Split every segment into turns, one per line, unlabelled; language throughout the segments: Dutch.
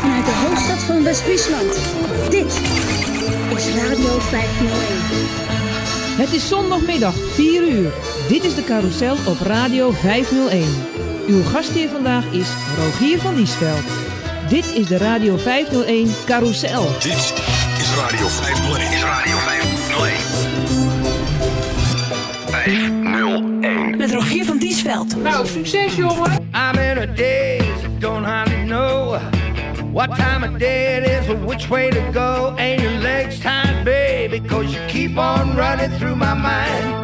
Vanuit de hoofdstad van West-Friesland. Dit is Radio 501.
Het is zondagmiddag 4 uur. Dit is de carousel op Radio 501. Uw gastheer vandaag is Rogier van Diesveld. Dit is de Radio 501 carousel.
Dit is Radio 501. Is Radio 501. 501.
Met Rogier van Diesveld.
Nou, succes jongen.
I'm in a daze, don't hardly know what time of day it is or which way to go. Ain't your legs tied, baby, cause you keep on running through my mind.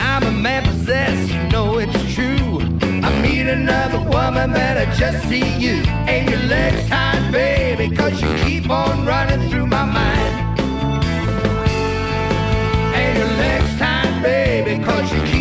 I'm a man possessed, you know it's true. I meet another woman, but I just see you. Ain't your legs tied, baby, cause you keep on running through my mind. because you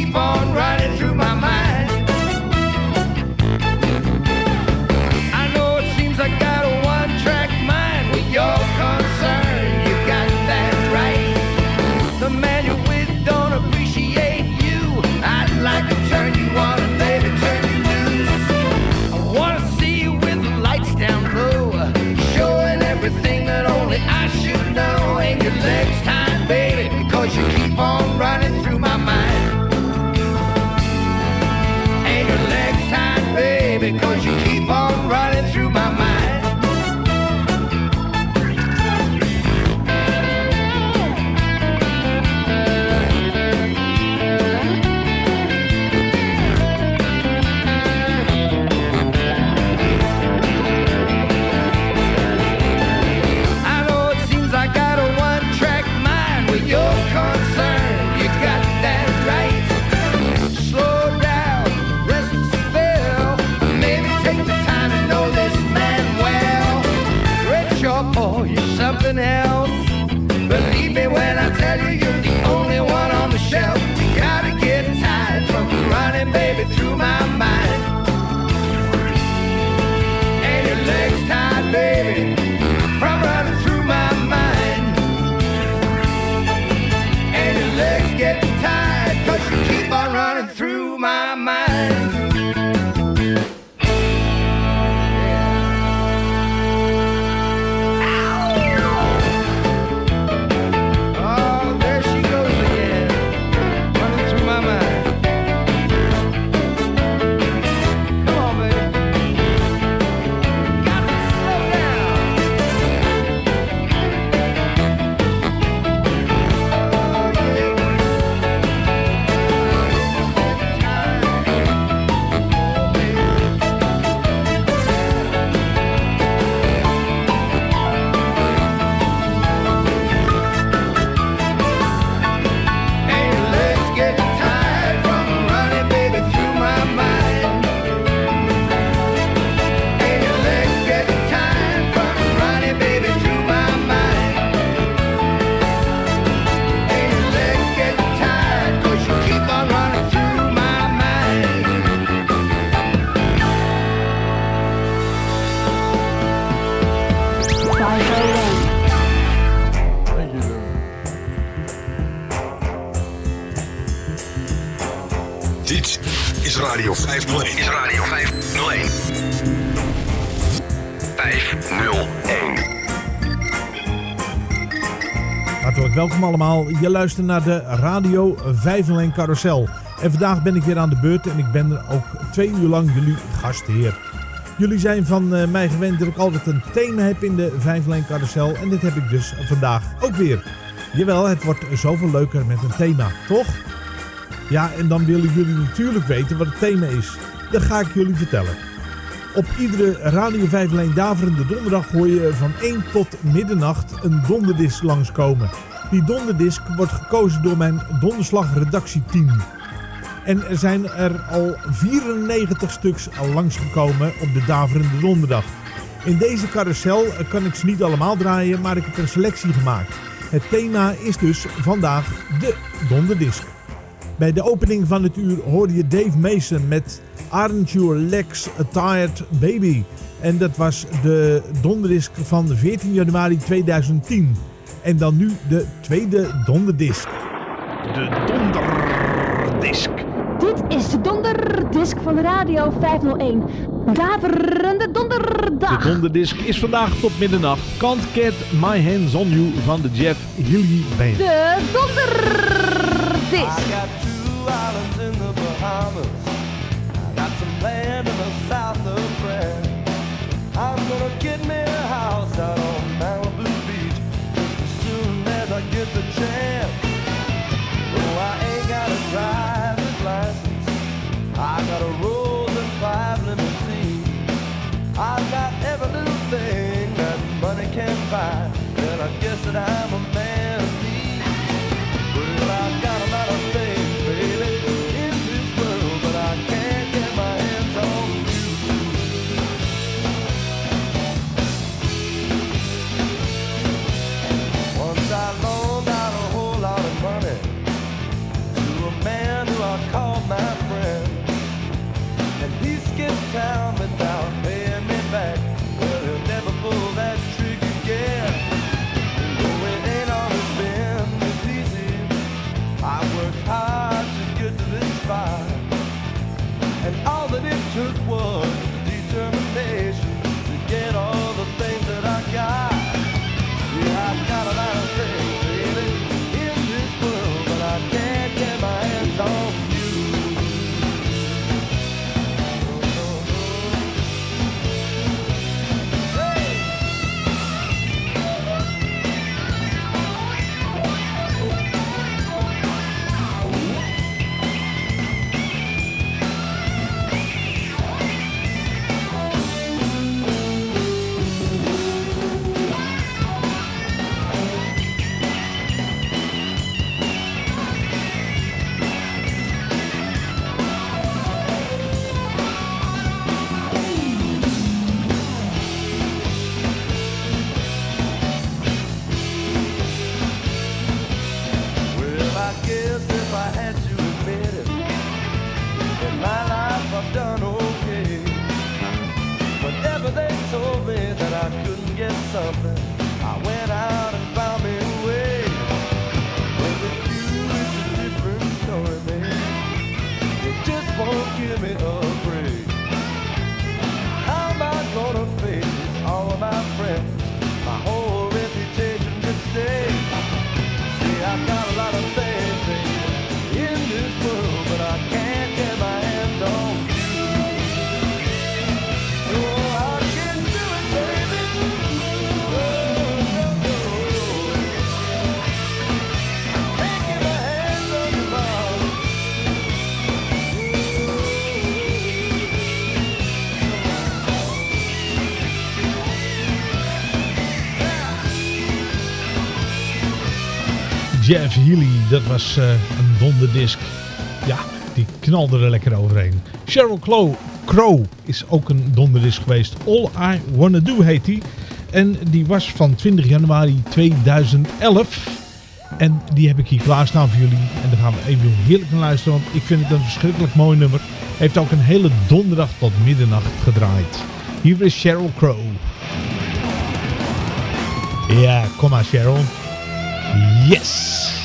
Radio 501. 501.
Hartelijk welkom allemaal. Je luistert naar de Radio 501 Carousel. En vandaag ben ik weer aan de beurt en ik ben er ook twee uur lang jullie gastheer. Jullie zijn van eh, mij gewend dat ik altijd een thema heb in de 501 Carousel. En dit heb ik dus vandaag ook weer. Jawel, het wordt zoveel leuker met een thema, toch? Ja, en dan willen jullie natuurlijk weten wat het thema is. Dat ga ik jullie vertellen. Op iedere Radio 501 Daverende Donderdag hoor je van 1 tot middernacht een donderdisc langskomen. Die donderdisc wordt gekozen door mijn donderslag redactieteam. En er zijn er al 94 stuks langsgekomen op de Daverende Donderdag. In deze carousel kan ik ze niet allemaal draaien, maar ik heb een selectie gemaakt. Het thema is dus vandaag de donderdisc. Bij de opening van het uur hoorde je Dave Mason met Aren't Your Legs a Tired Baby. En dat was de donderdisc van 14 januari 2010. En dan nu de tweede donderdisc. De. Donderdisk.
Dit is de donderdisc van Radio 501. Daverende
De
donderdag.
Donderdisk is vandaag tot middernacht. Can't Get My Hands On You van de Jeff Healy Band.
De donderdisc.
I got two islands in the Bahamas. I the south of. I'm gonna get me a house out on Malibu Beach as soon as I get the chance. I ain't got a license. I got a Rolls five. I've got every little thing that money can buy. And I guess that I'm something,
Jeff Healy, dat was eh, een donderdisc. Ja, die knalde er lekker overheen. Sheryl Crow, Crow is ook een donderdisc geweest. All I Wanna Do heet die. En die was van 20 januari 2011. En die heb ik hier klaarstaan voor jullie. En daar gaan we even heerlijk naar luisteren. Want ik vind het een verschrikkelijk mooi nummer. Heeft ook een hele donderdag tot middernacht gedraaid. Hier is Sheryl Crow. Ja, kom maar Sheryl. Yes!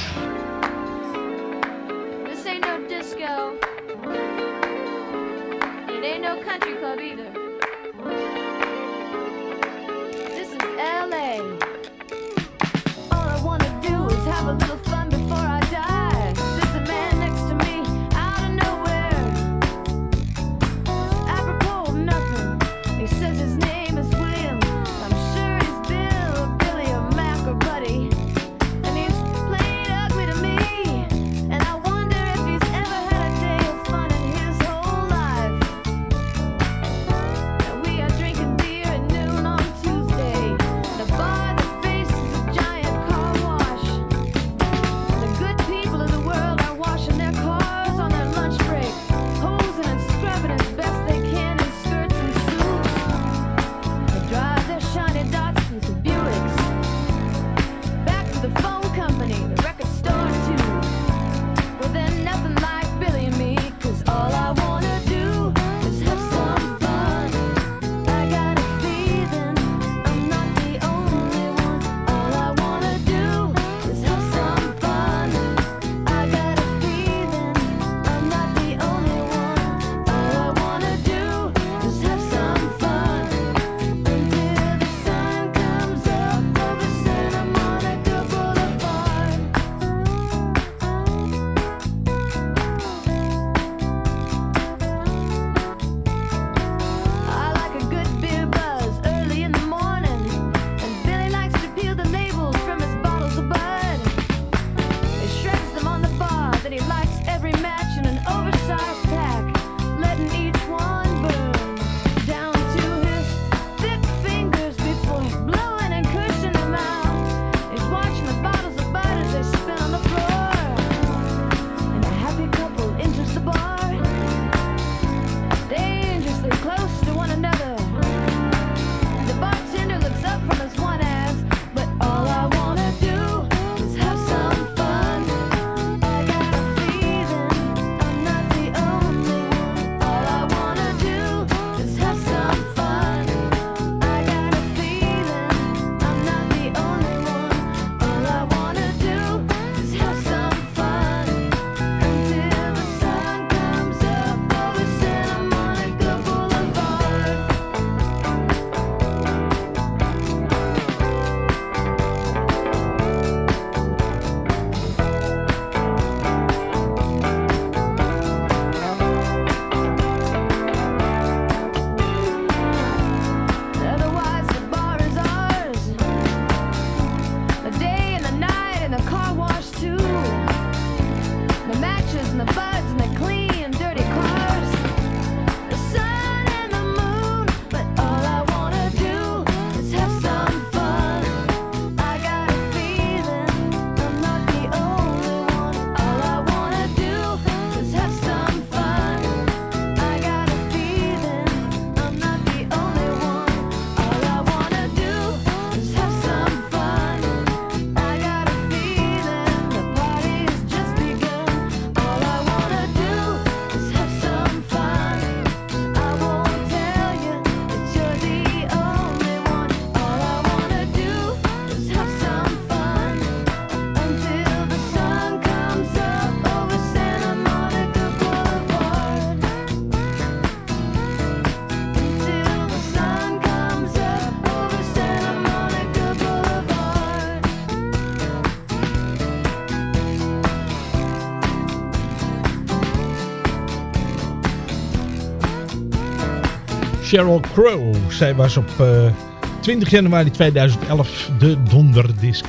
Sheryl Crow. Zij was op eh, 20 januari 2011 de donderdisc.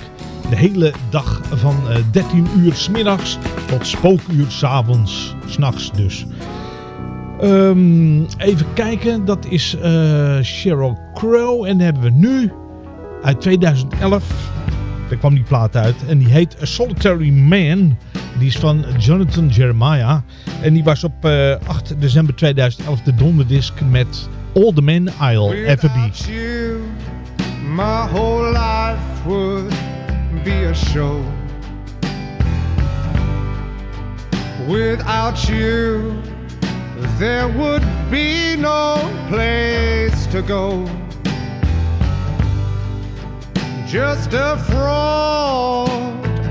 De hele dag van eh, 13 uur smiddags tot spookuur s'avonds. S'nachts dus. Ehm, even kijken, dat is eh Sheryl Crow. En hebben we nu uit 2011. Daar kwam die plaat uit. En die heet A Solitary Man. Die is van Jonathan Jeremiah. En die was op eh, 8 december 2011 de donderdisc met Ever Be.
Without you, my whole life would be a show. Without you, there would be no place to go. Just a fraud,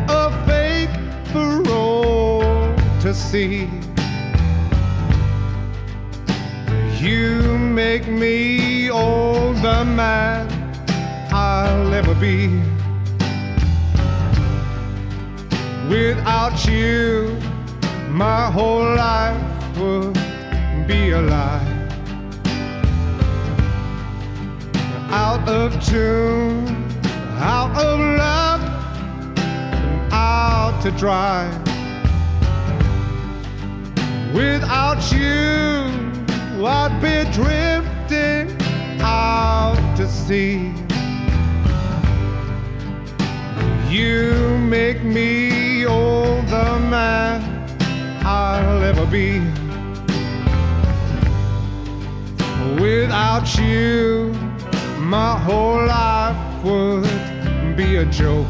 a fake parole to see. You make me all the man I'll ever be. Without you, my whole life would be a lie. Out of tune, out of love, out to dry. Without you, I'd be drifting out to sea. You make me all the man I'll ever be. Without you, my whole life would be a joke.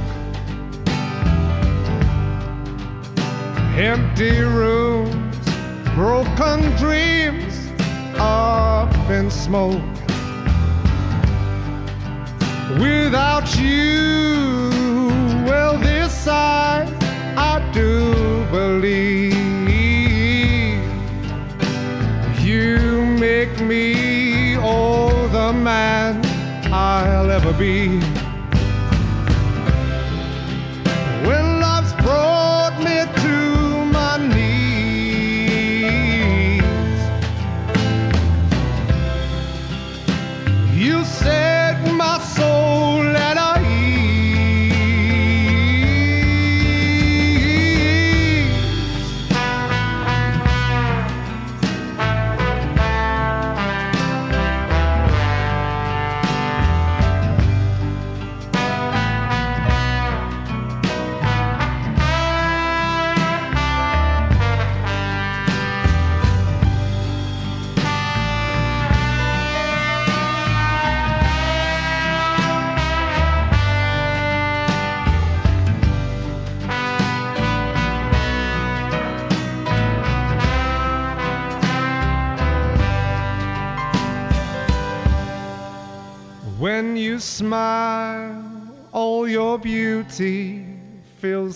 Empty rooms, broken dreams, up in smoke. Without you, well, this I, I do believe. You make me all the man I'll ever be.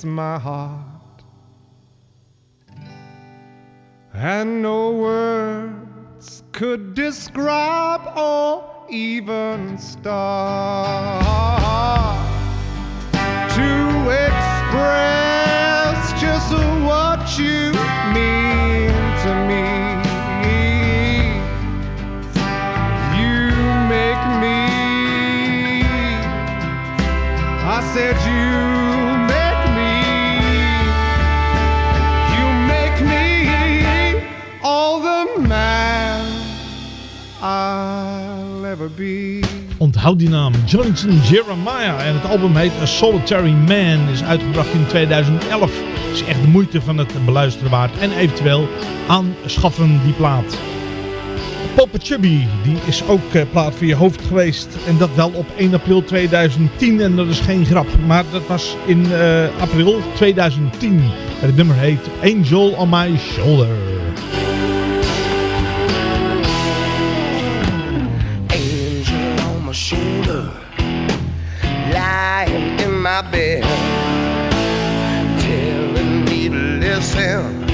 My heart. And no words could describe or even start to express just what you mean to me. You make me. I said you
Onthoud die naam, Jonathan Jeremiah. En het album heet A Solitary Man. Is uitgebracht in 2011. Is echt de moeite van het beluisteren waard. En eventueel aanschaffen die plaat. Papa Chubby, die is ook eh, plaat voor je hoofd geweest. En dat wel op 1 april 2010. En dat is geen grap. Maar dat was in eh, april 2010. En het nummer heet Angel on My Shoulder.
Bed, telling me to listen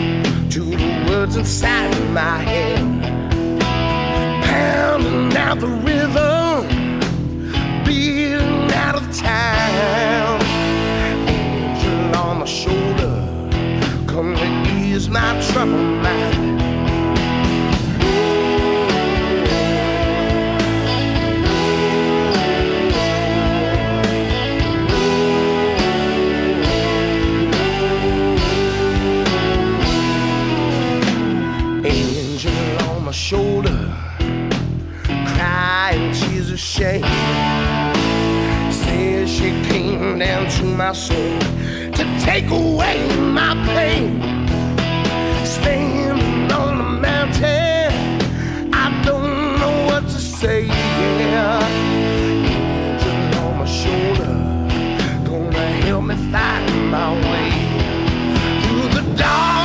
to the words inside my head, pounding out the rhythm, beating out of time. Angel on my shoulder, come to ease my troubled cliche.
Says she came down to my soul to take away my pain. Standing on the mountain, I don't know what to say. Yeah. Angel on my shoulder, gonna help me find my way through the
dark.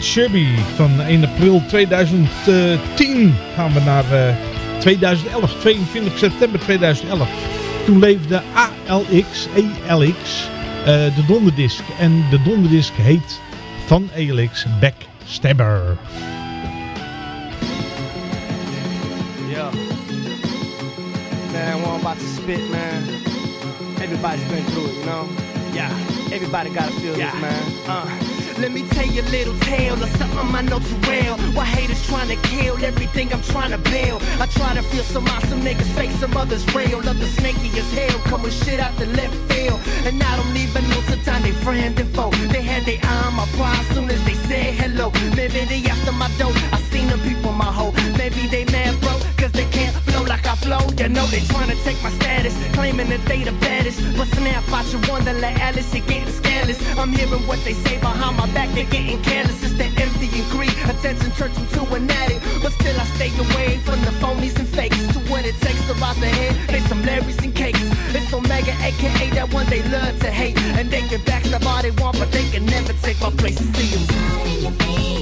Chubby van 1 april 2010 gaan we naar eh, 2011, 22 september 2011. Toen leefde ALX, ELX, eh, de donderdisc. En de donderdisc heet van ELX Backstabber.
Yeah. Man, what about to spit, man. Everybody's been through it, you know? Yeah. Everybody gotta feel this, man. Uh. Let me tell you a little tale of something I know too well. Why haters trying to kill everything I'm trying to build. I try to feel some awesome niggas fake some others real. Love the snaky as hell, come with shit out the left field. And I don't even know sometimes they friend and foe. They had their eye on my pride soon as they said hello. Maybe they after my dough. I seen the people my hoe. Maybe they mad bro, flow. You know they trying to take my status, claiming that they the baddest. But snap out your wonderland, Alice, it getting scandalous. I'm hearing what they say behind my back, they're getting careless. It's the envy and greed. Attention turns them to an addict. But still I stay away from the phonies and fakes. To what it takes to rise ahead, they some Larrys and cakes. It's Omega, aka that one they love to hate. And they can backstab all they want, but they can never take my place. See 'em.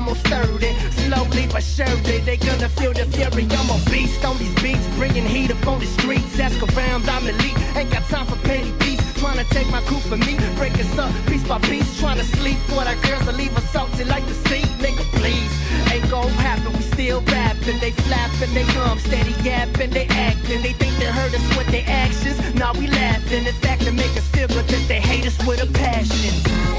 Almost 30. Slowly but surely, they gonna feel the fury. I'm a beast on these beats, bringing heat up on the streets. Ask around, I'm elite. Ain't got time for petty beats. Trying to take my coup for me, break us up piece by piece. Trying to sleep for the girls to leave salty like the sea. Nigga, please. Ain't gon' happen, we still rapping. They flapping, they gum steady yapping, they acting. They think they hurt us with their actions. Now we laughing. In fact, to make us feel good that they hate us with a passion.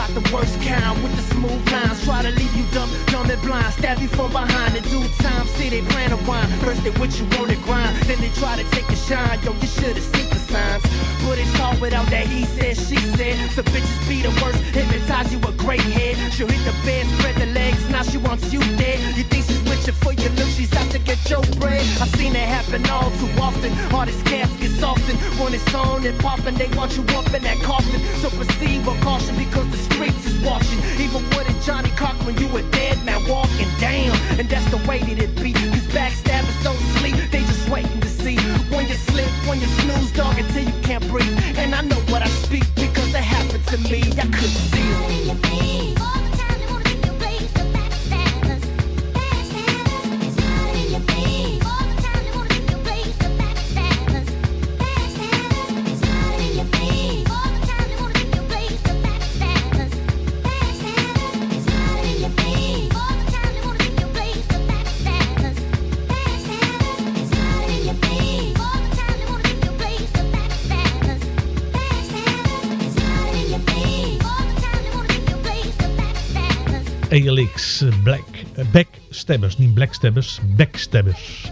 About the worst kind with the smooth lines. Try to leave you dumb, dumb and blind. Stab you from behind in due time. See they plan a wine. First they with you the grind, then they try to take a shine. Yo, you should've seen the signs. But it's all without that he said, she said. So bitches be the worst. Hypnotize you a great head. She'll hit the bed, spread the legs. Now she wants you dead. You think she's you for your look? She's out to get your bread. I've seen it happen all too often. These cats get softened. When it's on and popping, they want you up in that coffin. So proceed with caution because the streets is watching. Even with a Johnny Cochran, you a dead man walking down. And that's the way that it be. These backstabbers don't sleep, they just waiting to see. When you slip, when you snooze, dog, until you can't breathe. And I know what I speak because it happened to me. I couldn't see
ALX eh, Black eh, Backstabbers, niet Blackstabbers, Backstabbers.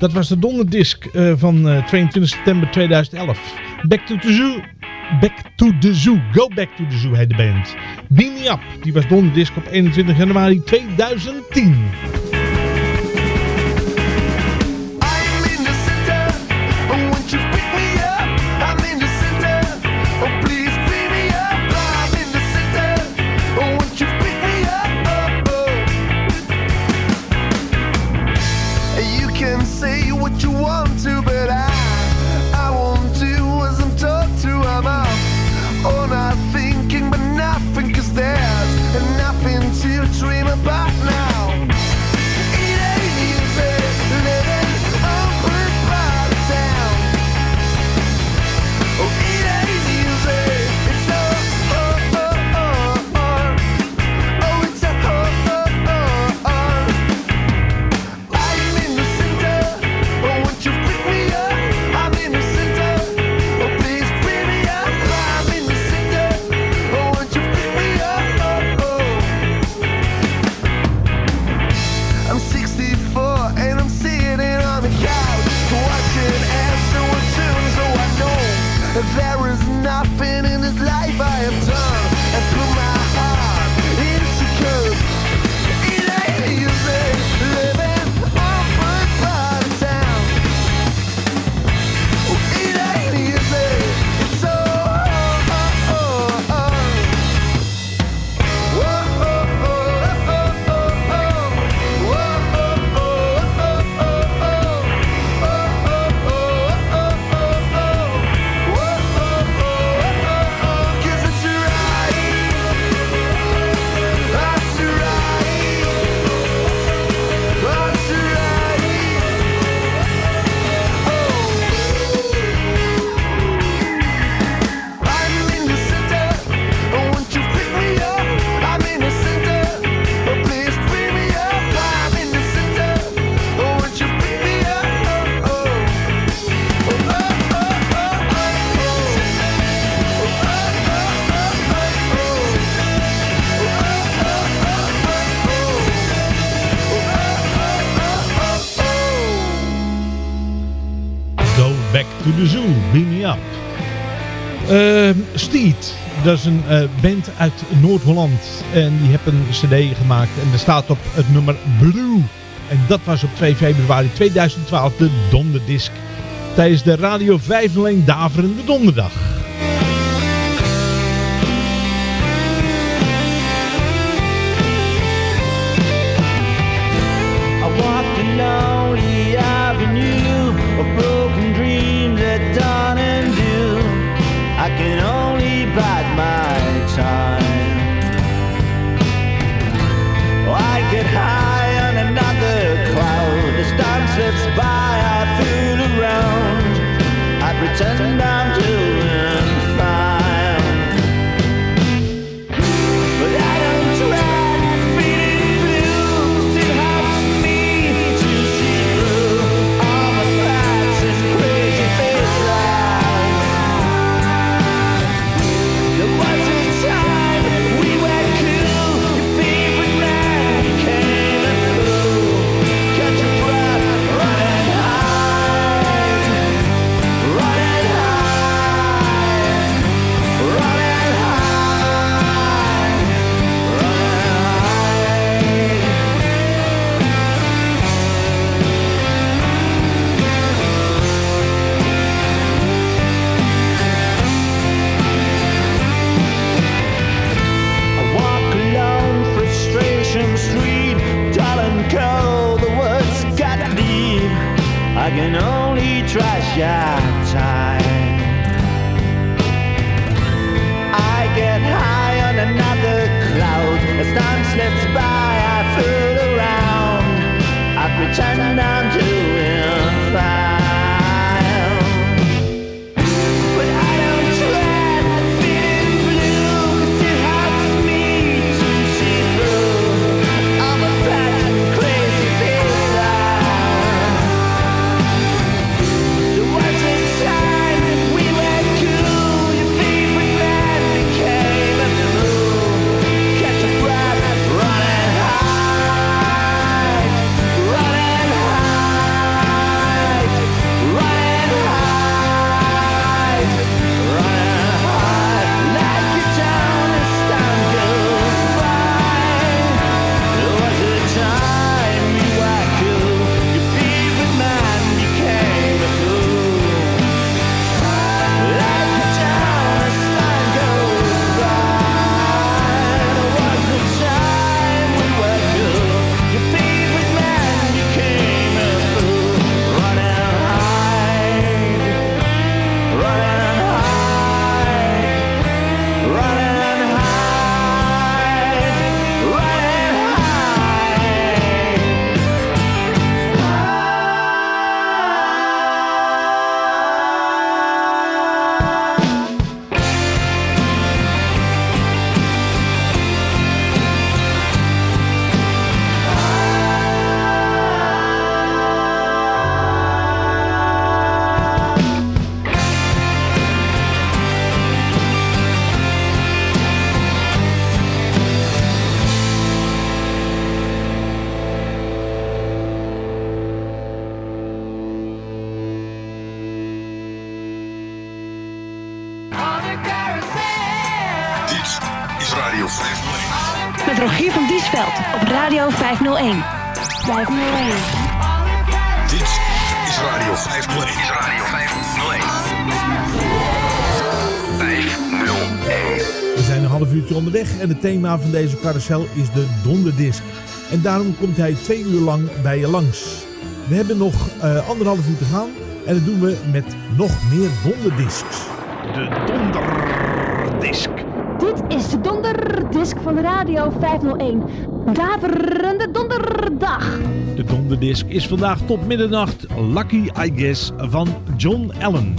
Dat was de donderdisc eh, van eh, 22 september 2011. Back to the Zoo. Back to the Zoo. Go Back to the Zoo heet de band. Beam Me Up, die was donderdisc op 21 januari 2010.
dat is een eh, band uit Noord-Holland. En die hebben een cd gemaakt. En daar staat op het nummer Blue. En dat was op 2 februari 2012 de donderdisc. Tijdens de Radio 501 Daverende Donderdag.
van
deze carousel is de donderdisc. En daarom komt hij twee uur lang bij je langs. We hebben nog eh, anderhalf uur te gaan en dat doen we met nog meer donderdiscs.
De donderdisc.
Dit is de donderdisc van Radio 501. Daverende donderdag.
De donderdisc is vandaag tot middernacht Lucky I Guess van John Allen.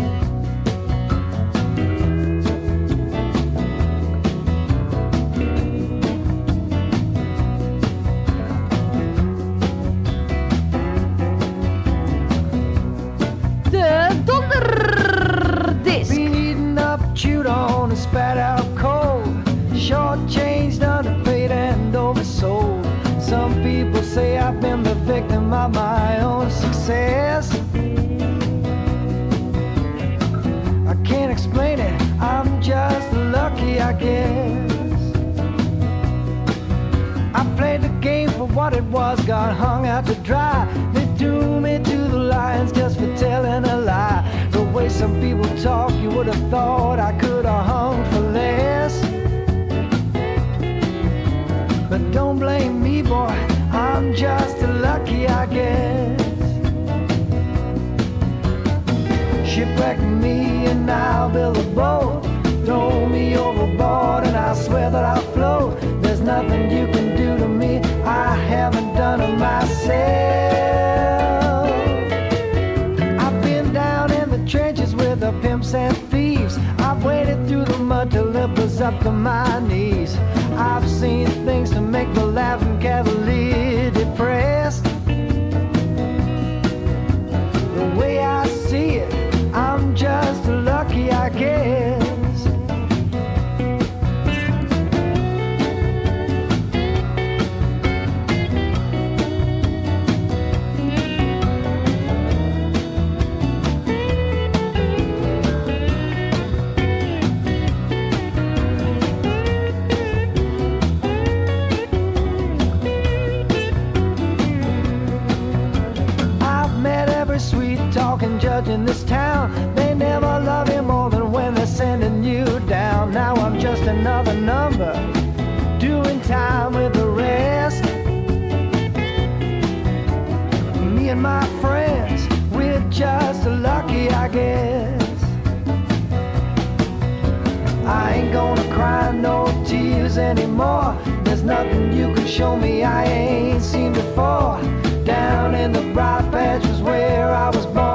anymore. There's nothing you can show me I ain't seen before. Down in the bright patch was where I was born.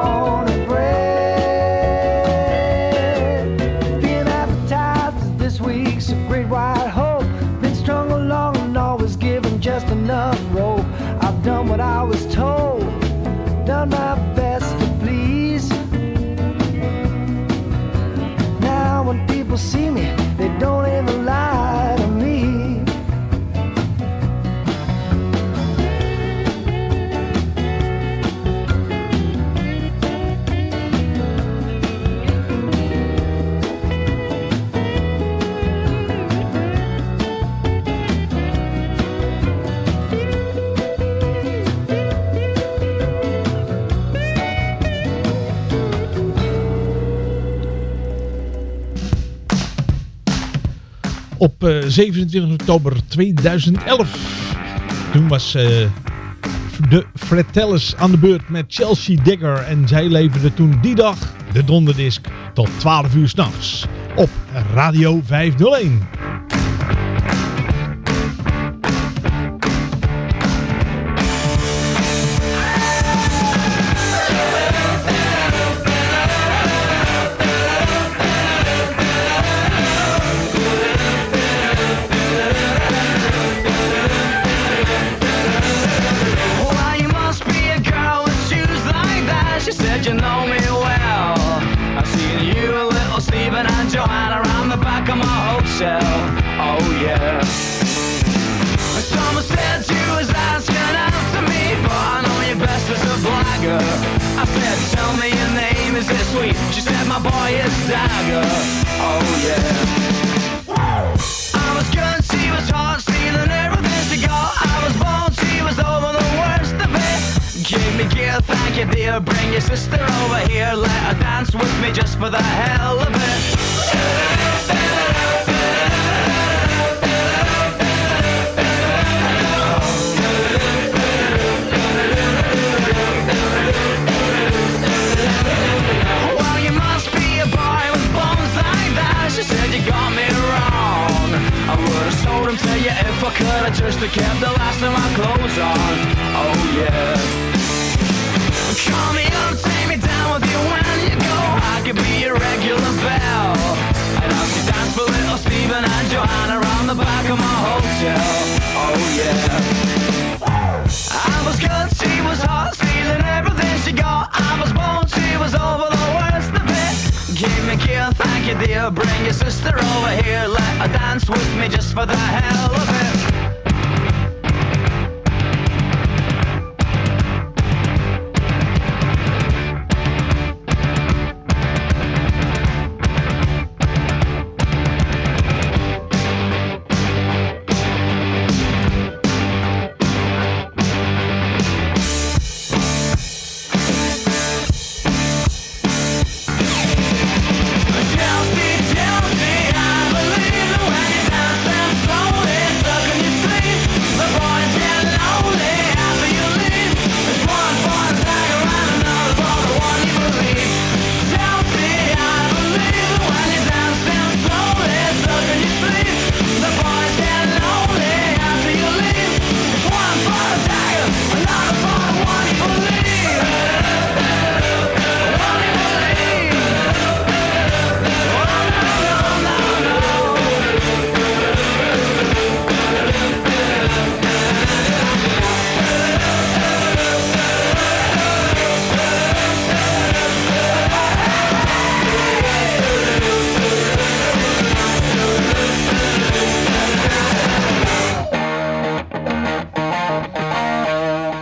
op eh, 27 oktober 2011. Toen was eh, de Fratellis aan de beurt met Chelsea Digger. En zij leverde toen die dag de donderdisc tot 12 uur s'nachts op Radio 501.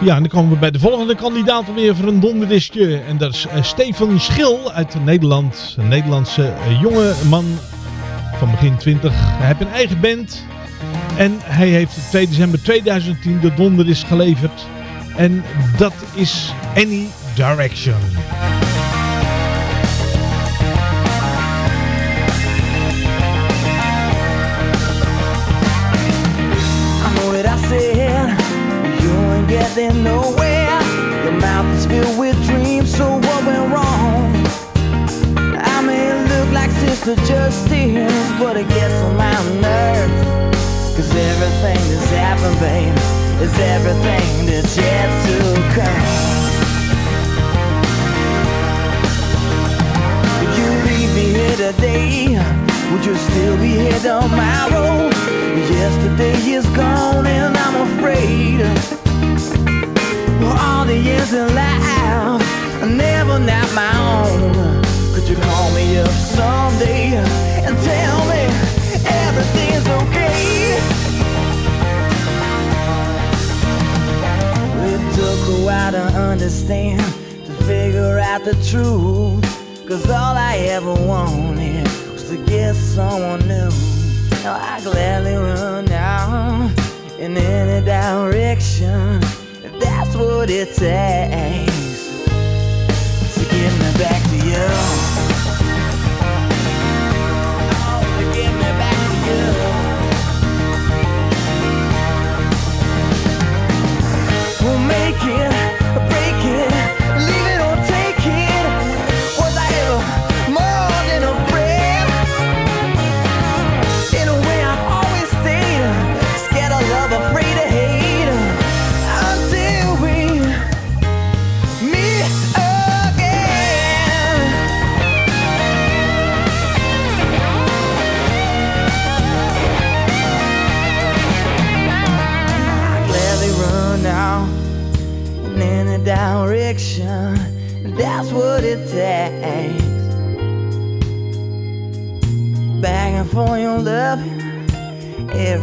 Ja, en dan komen we bij de volgende kandidaat weer voor een donderdisje. En dat is uh, Steven Schil uit Nederland. Een Nederlandse uh, jonge man van begin 20. Hij heeft een eigen band. En hij heeft 2 december 2010 de donderdisc geleverd. En dat is Any Direction.
Getting nowhere. Your mouth is filled with dreams, so what went wrong? I may look like Sister Justice, but it gets on my nerves. Cause everything that's happened, babe, is everything that's yet to come. If you leave me here today, would you still be here tomorrow? Yesterday is gone and I'm afraid all the years in life, I never not my own. Could you call me up someday and tell me everything's okay? It took a while to understand, to figure out the truth. Cause all I ever wanted was to get someone new. Now I gladly run down in any direction what it takes to get me back to you. To get me back to you. We'll make it.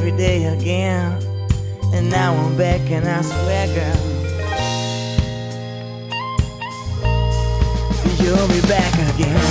Every day again. And now I'm back and I swear, girl. You'll be back again.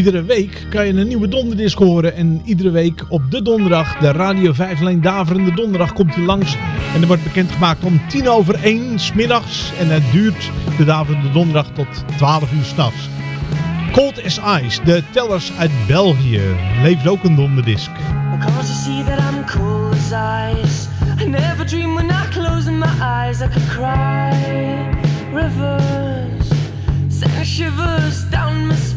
Iedere week kan je een nieuwe donderdisc horen. En iedere week op de donderdag, de Radio 5 Alleen Daverende Donderdag, komt hij langs. En er wordt bekendgemaakt om tien over één smiddags. En het duurt de Daverende Donderdag tot 12 uur s'nachts. Cold as Ice, de tellers uit België, leeft ook een donderdisc. I never dream when I close my eyes I cry down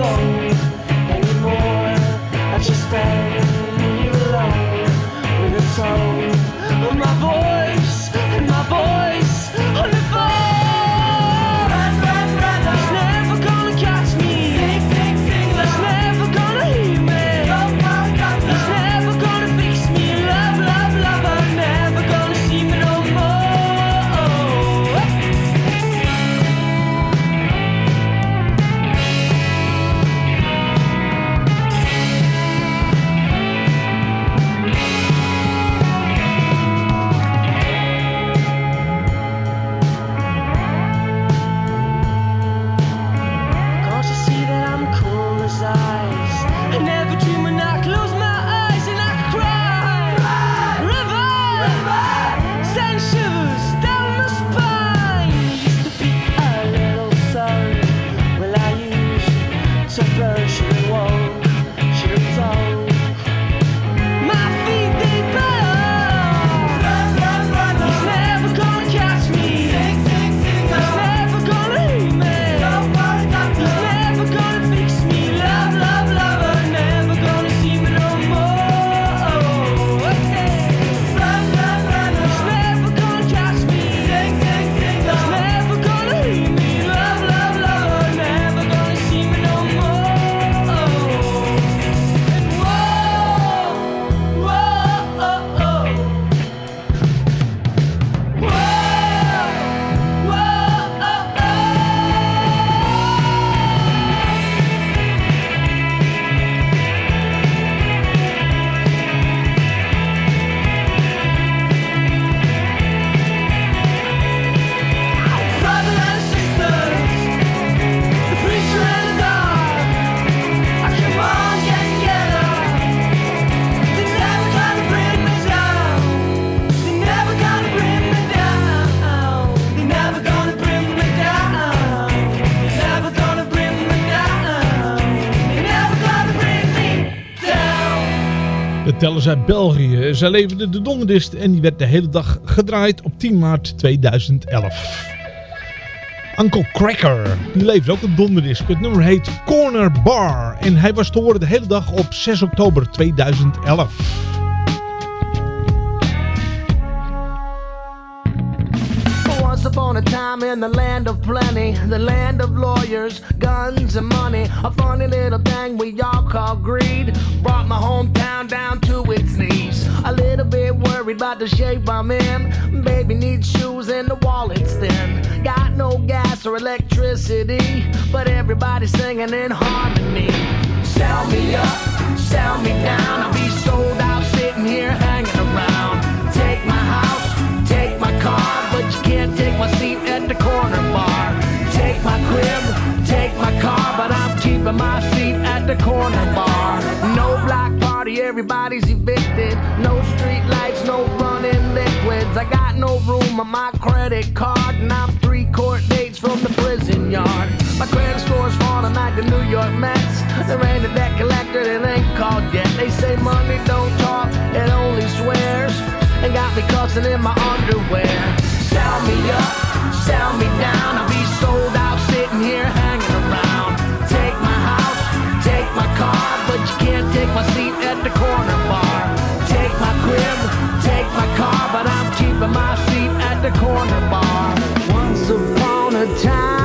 song. Vertellen ze uit België. Zij leverde de donderdist en die werd de hele dag gedraaid op 10 maart 2011. Uncle Cracker, die leefde ook een donderdisc. Het nummer heet Corner Bar en hij was te horen de hele dag op 6 oktober 2011.
Upon a time in the land of plenty, the land of lawyers, guns, and money. A funny little thing we all call greed brought my hometown down to its knees. A little bit worried about the shape I'm in. Baby needs shoes and the wallet's thin. Got no gas or electricity, but everybody's singing in harmony. Sell me up, sell me down. I'll be sold out sitting here hanging but can't take my seat at the corner bar. Take my crib, take my car, but I'm keeping my seat at the corner bar. No block party, everybody's evicted. No street lights, no running liquids. I got no room on my credit card, and I'm three court dates from the prison yard. My credit score's falling like the New York Mets. There ain't a debt collector that ain't called yet. They say money don't talk, it only swears and got me cussing in my underwear. Me up, me down. I'll be sold out sitting here hanging around. Take my house, take my car, but you can't take my seat at the corner bar. Take my crib, take my car, but I'm keeping my seat at the corner bar. Once upon a time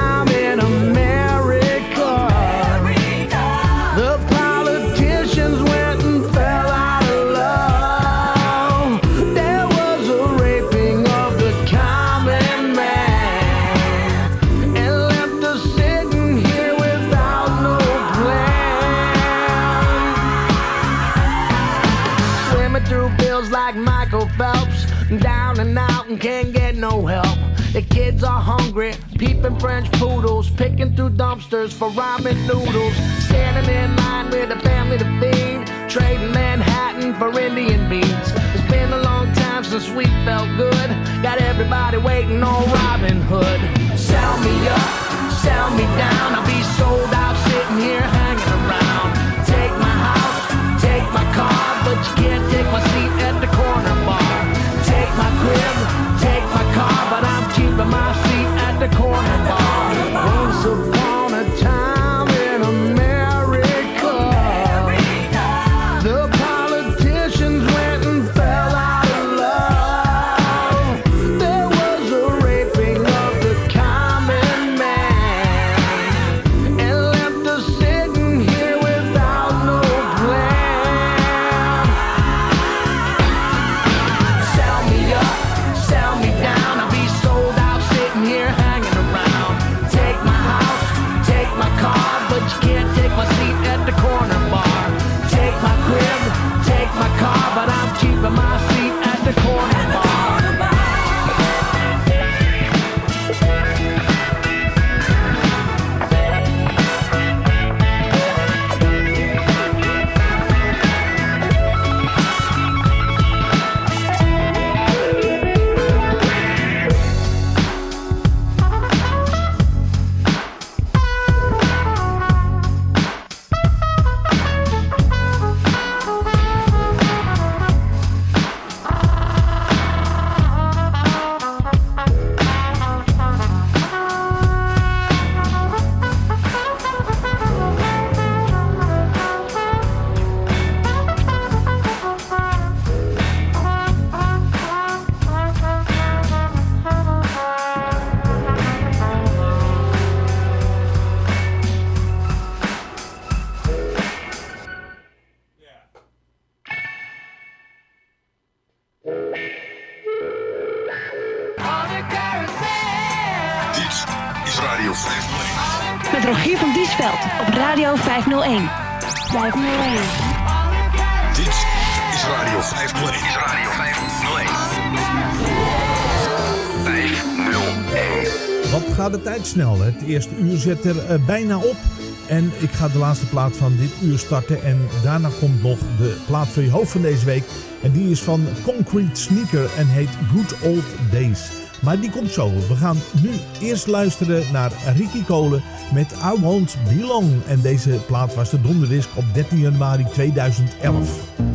hungry, peeping French poodles, picking through dumpsters for ramen noodles, standing in line with a family to feed, trading Manhattan for Indian beans. It's been a long time since we felt good, got everybody waiting on Robin Hood. Sell me up, sell me down, I'll be sold out sitting here hanging around. Take my house, take my car, but you can't take my seat at the corner bar. Take my crib, my seat at the corner bar. Once upon a time
Rogier van Diesveld op Radio 501. 501.
Dit is Radio 501. Is Radio 501. 501.
Wat gaat de tijd snel? hè? Het eerste uur zit er eh, bijna op. En ik ga de laatste plaat van dit uur starten. En daarna komt nog de plaat voor je hoofd van deze week. En die is van Concrete Sneaker en heet Good Old Days. Maar die komt zo. We gaan nu eerst luisteren naar Ricky Kolen met I Won't Belong. En deze plaat was de donderdisc op 13 januari 2011.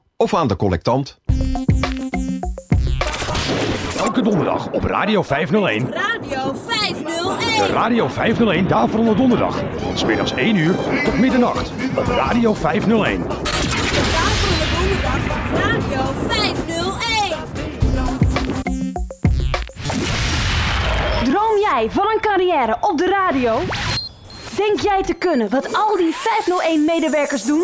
of aan de collectant.
Elke donderdag op Radio 501.
Radio 501.
De Radio 501 Daverende Donderdag. Van 's middags 1 uur tot middernacht. Op Radio 501.
Daverende Donderdag op Radio 501.
Droom jij van een carrière op de radio? Denk jij te kunnen wat al die 501-medewerkers doen?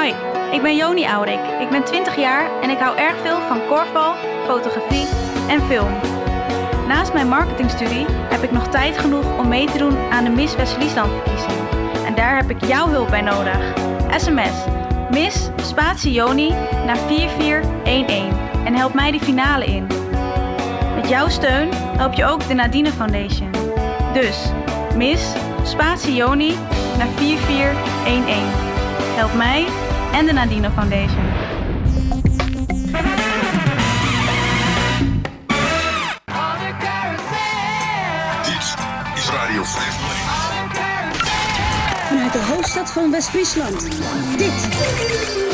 Hoi, ik ben Joni Aurik. Ik ben 20 jaar en ik hou erg veel van korfbal, fotografie en film. Naast mijn marketingstudie heb ik nog tijd genoeg om mee te doen aan de Miss West-Friesland-verkiezing. En daar heb ik jouw hulp bij nodig. SMS Miss Spatie Joni naar 4411 en help mij de finale in. Met jouw steun help je ook de Nadine Foundation. Dus Miss Spatie Joni naar 4411. Help mij en de Nadine Foundation.
Dit is Radio 501.
Vanuit de hoofdstad van West-Friesland. Dit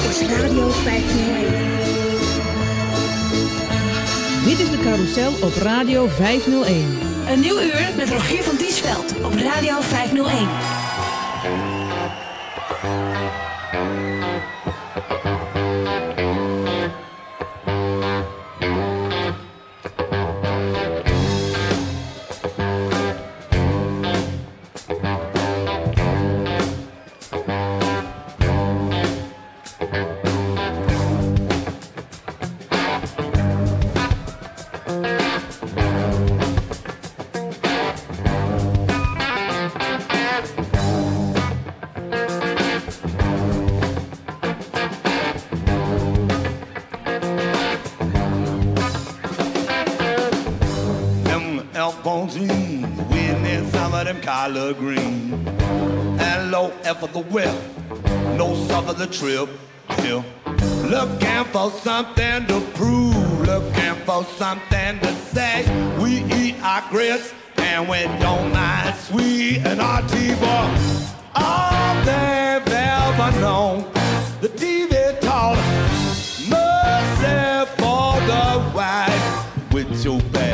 is Radio 501.
Dit is de carousel op Radio 501.
Een nieuw uur met Rogier van Diesveld op Radio 501.
Collard green. And low of the whip, no of the trip. Hill. Looking for something to prove, looking for something to say. We eat our grits and we don't mind sweet and our T-bar. All they've ever known, the TV taught mercy for the wife with your bag.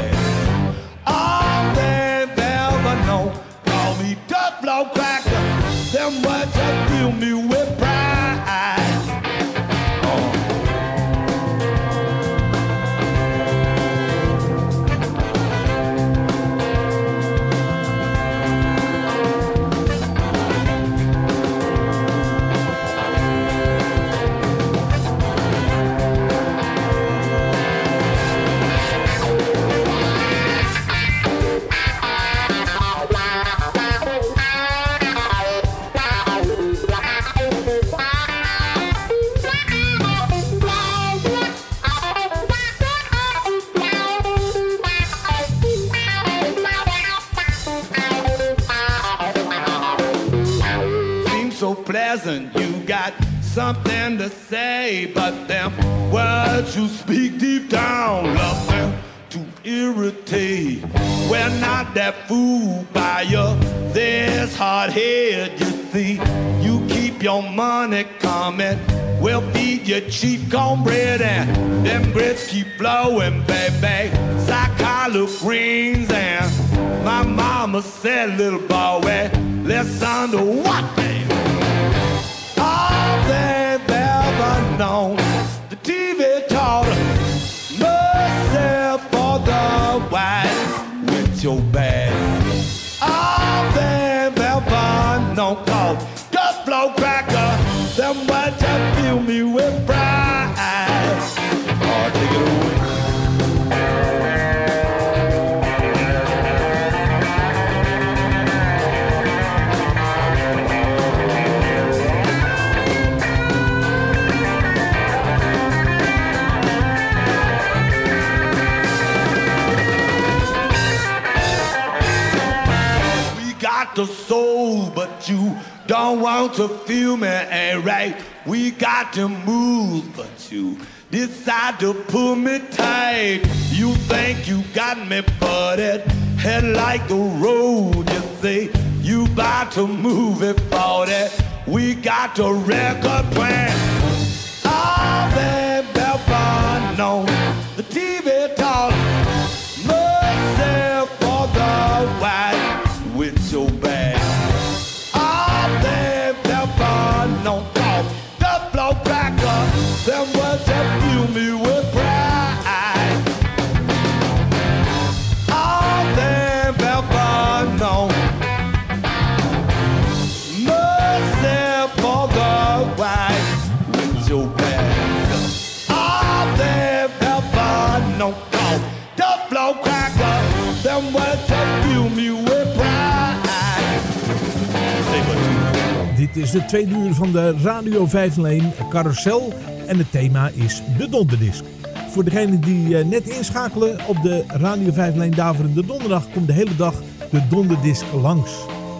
Radio 501 Carousel en het thema is de donderdisc. Voor degenen die eh, net inschakelen op de Radio 501 Daverende Donderdag komt de hele dag de donderdisc langs.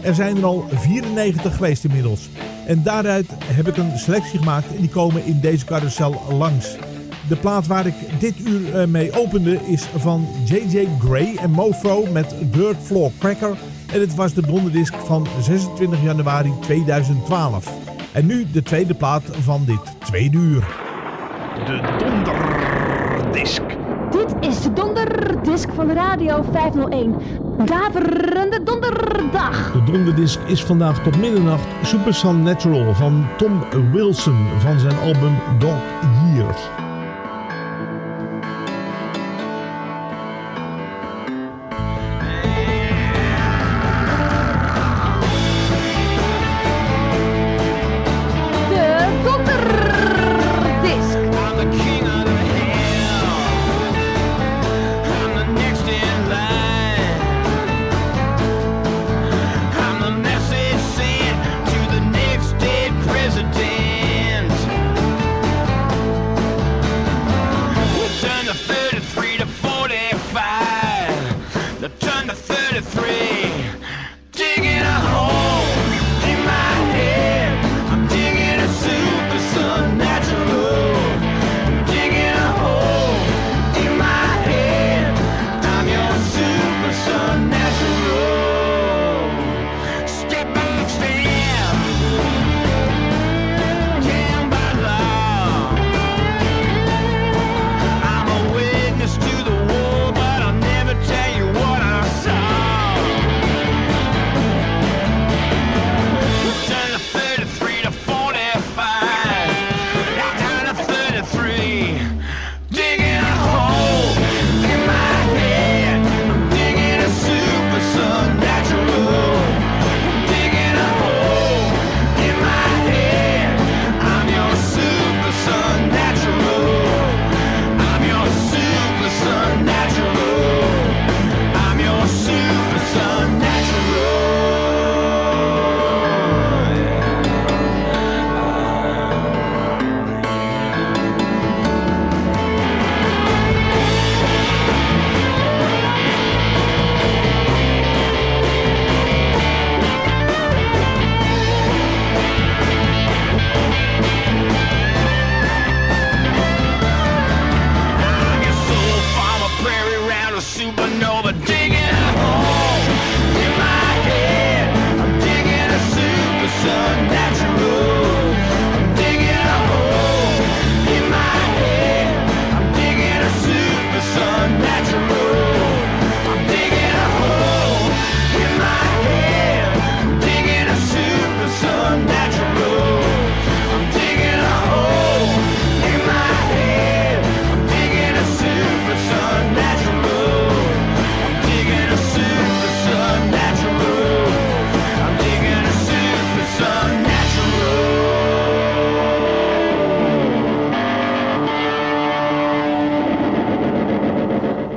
Er zijn er al 94 geweest inmiddels. En daaruit heb ik een selectie gemaakt en die komen in deze carousel langs. De plaat waar ik dit uur eh, mee opende is van J.J. Gray en Mofo met Dirt Floor Cracker. En het was de donderdisc van 26 januari 2012. En nu de tweede plaat van dit tweede uur.
De donderdisc.
Dit is de donderdisc van Radio 501. Daverende donderdag.
De donderdisc is vandaag tot middernacht Super Sun Natural van Tom Wilson van zijn album Dog Years.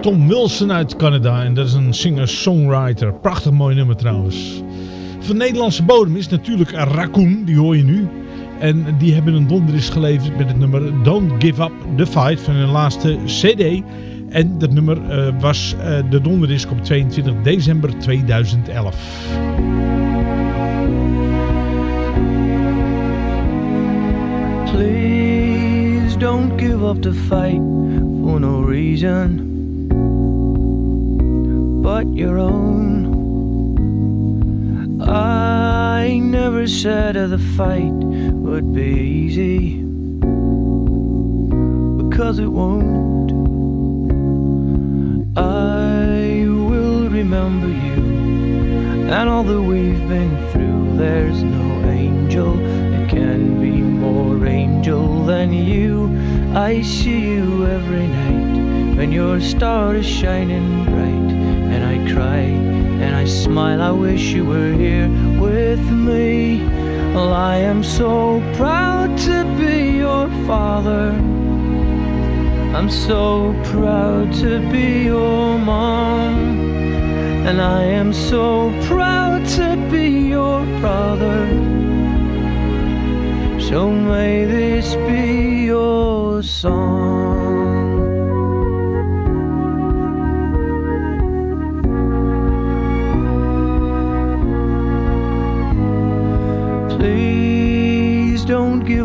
Tom Wilson uit Canada. En dat is een singer-songwriter. Prachtig mooi nummer trouwens. Van Nederlandse bodem is natuurlijk Raccoon, die hoor je nu. En die hebben een donderis geleverd met het nummer Don't Give Up The Fight van hun laatste cd. En dat nummer eh, was uh, de donderis op 22 december 2011.
Please don't give up the fight for no reason. But your own. I never said the fight would be easy because it won't. I will remember you and all that we've been through. There's no angel that can be more angel than you. I see you every night when your star is shining bright, and I cry and I smile. I wish you were here with me. Well, I am so proud to be your father. I'm so proud to be your mom. And I am so proud to be your brother. So may this be your song.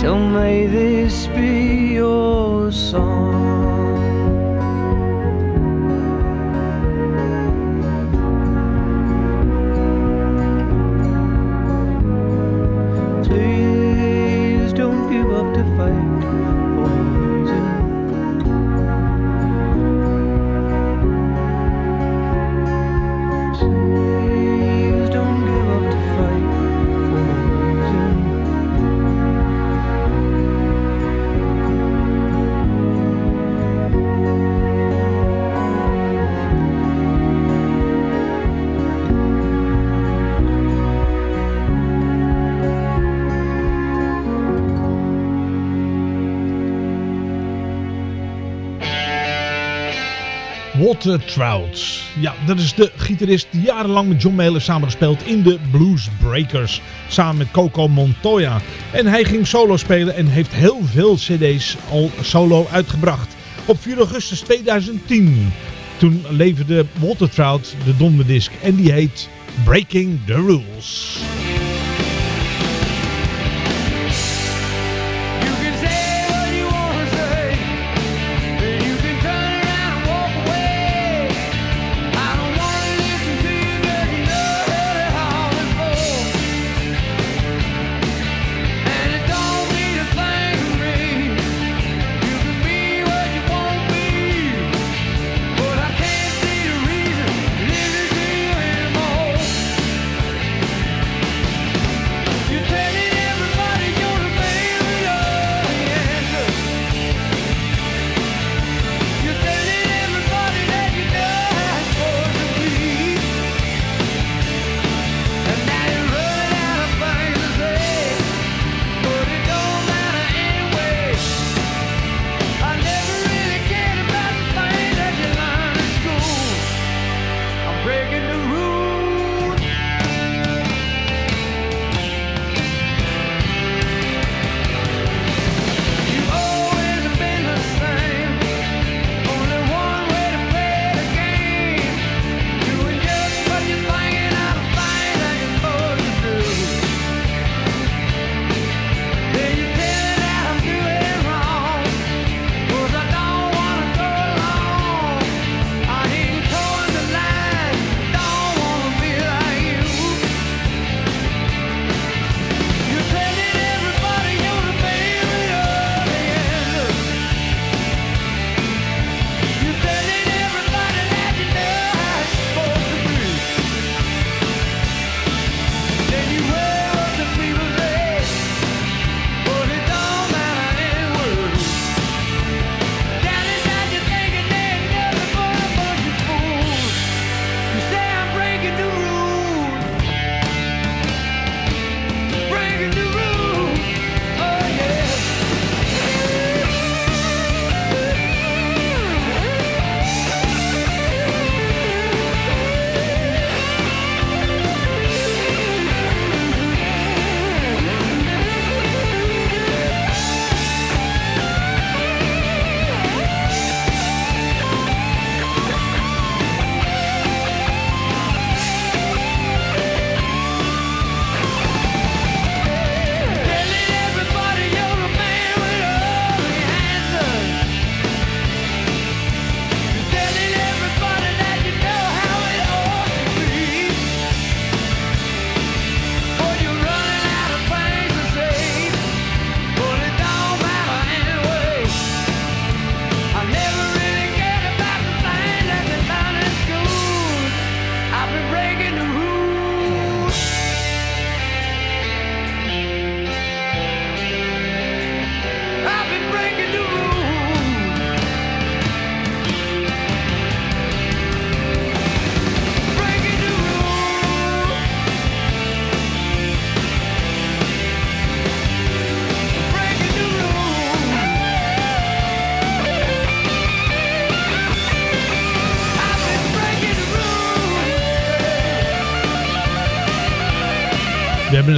So may this be your song.
Walter Trout. Ja, dat is de gitarist die jarenlang met John Mayall heeft samengespeeld in de Blues Breakers. Samen met Coco Montoya. En hij ging solo spelen en heeft heel veel cd's al solo uitgebracht. Op 4 augustus 2010. Toen leverde Walter Trout de donderdisc en die heet Breaking the Rules.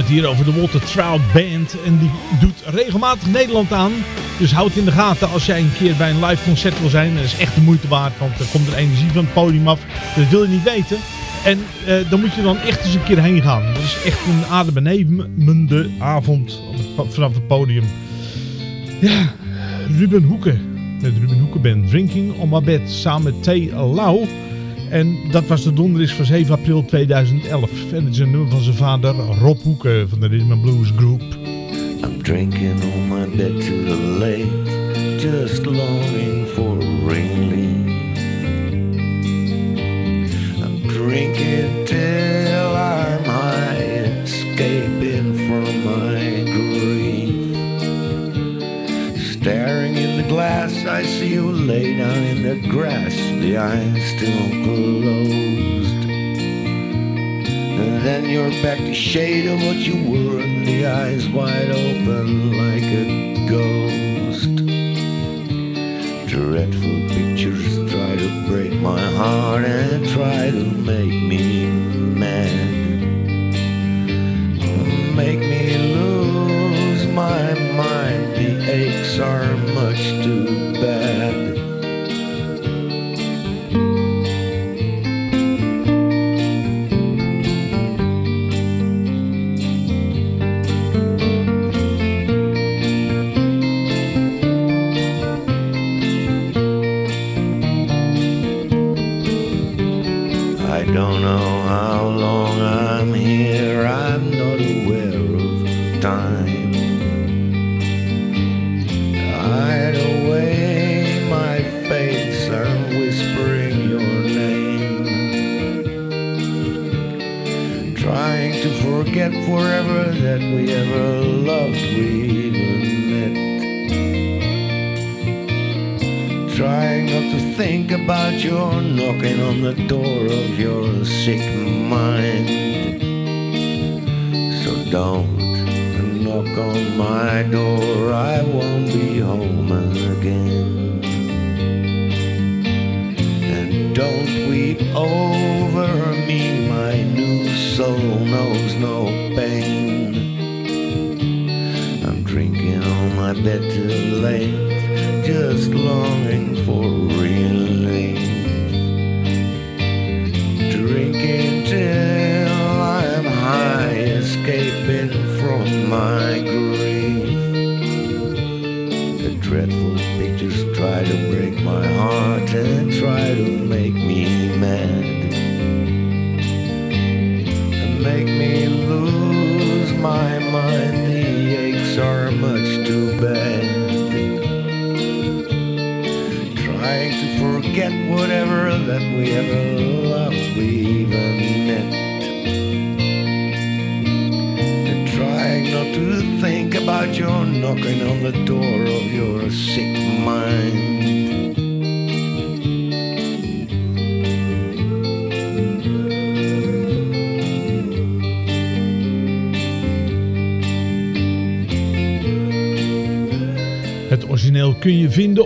Het hier over de Walter Trout Band. En die doet regelmatig Nederland aan. Dus houd in de gaten als jij een keer bij een live concert wil zijn. Dat is echt de moeite waard, want er komt er energie van het podium af. Dat wil je niet weten. En eh, dan moet je dan echt eens een keer heen gaan. Dat is echt een adembenemende avond vanaf het podium. Ja, Ruben Hoeken. Met Ruben Hoeken Band. Drinking on my bed samen met T. Lau. En dat was de donderdag van 7 april 2011. En het is een nummer van zijn vader Rob Hoeken van de Rhythm Blues Group.
I'm drinking my to the just longing for the eyes still closed. And then you're back to shade of what you were, and the eyes wide open like a ghost. Dreadful pictures try to break my heart and try to make me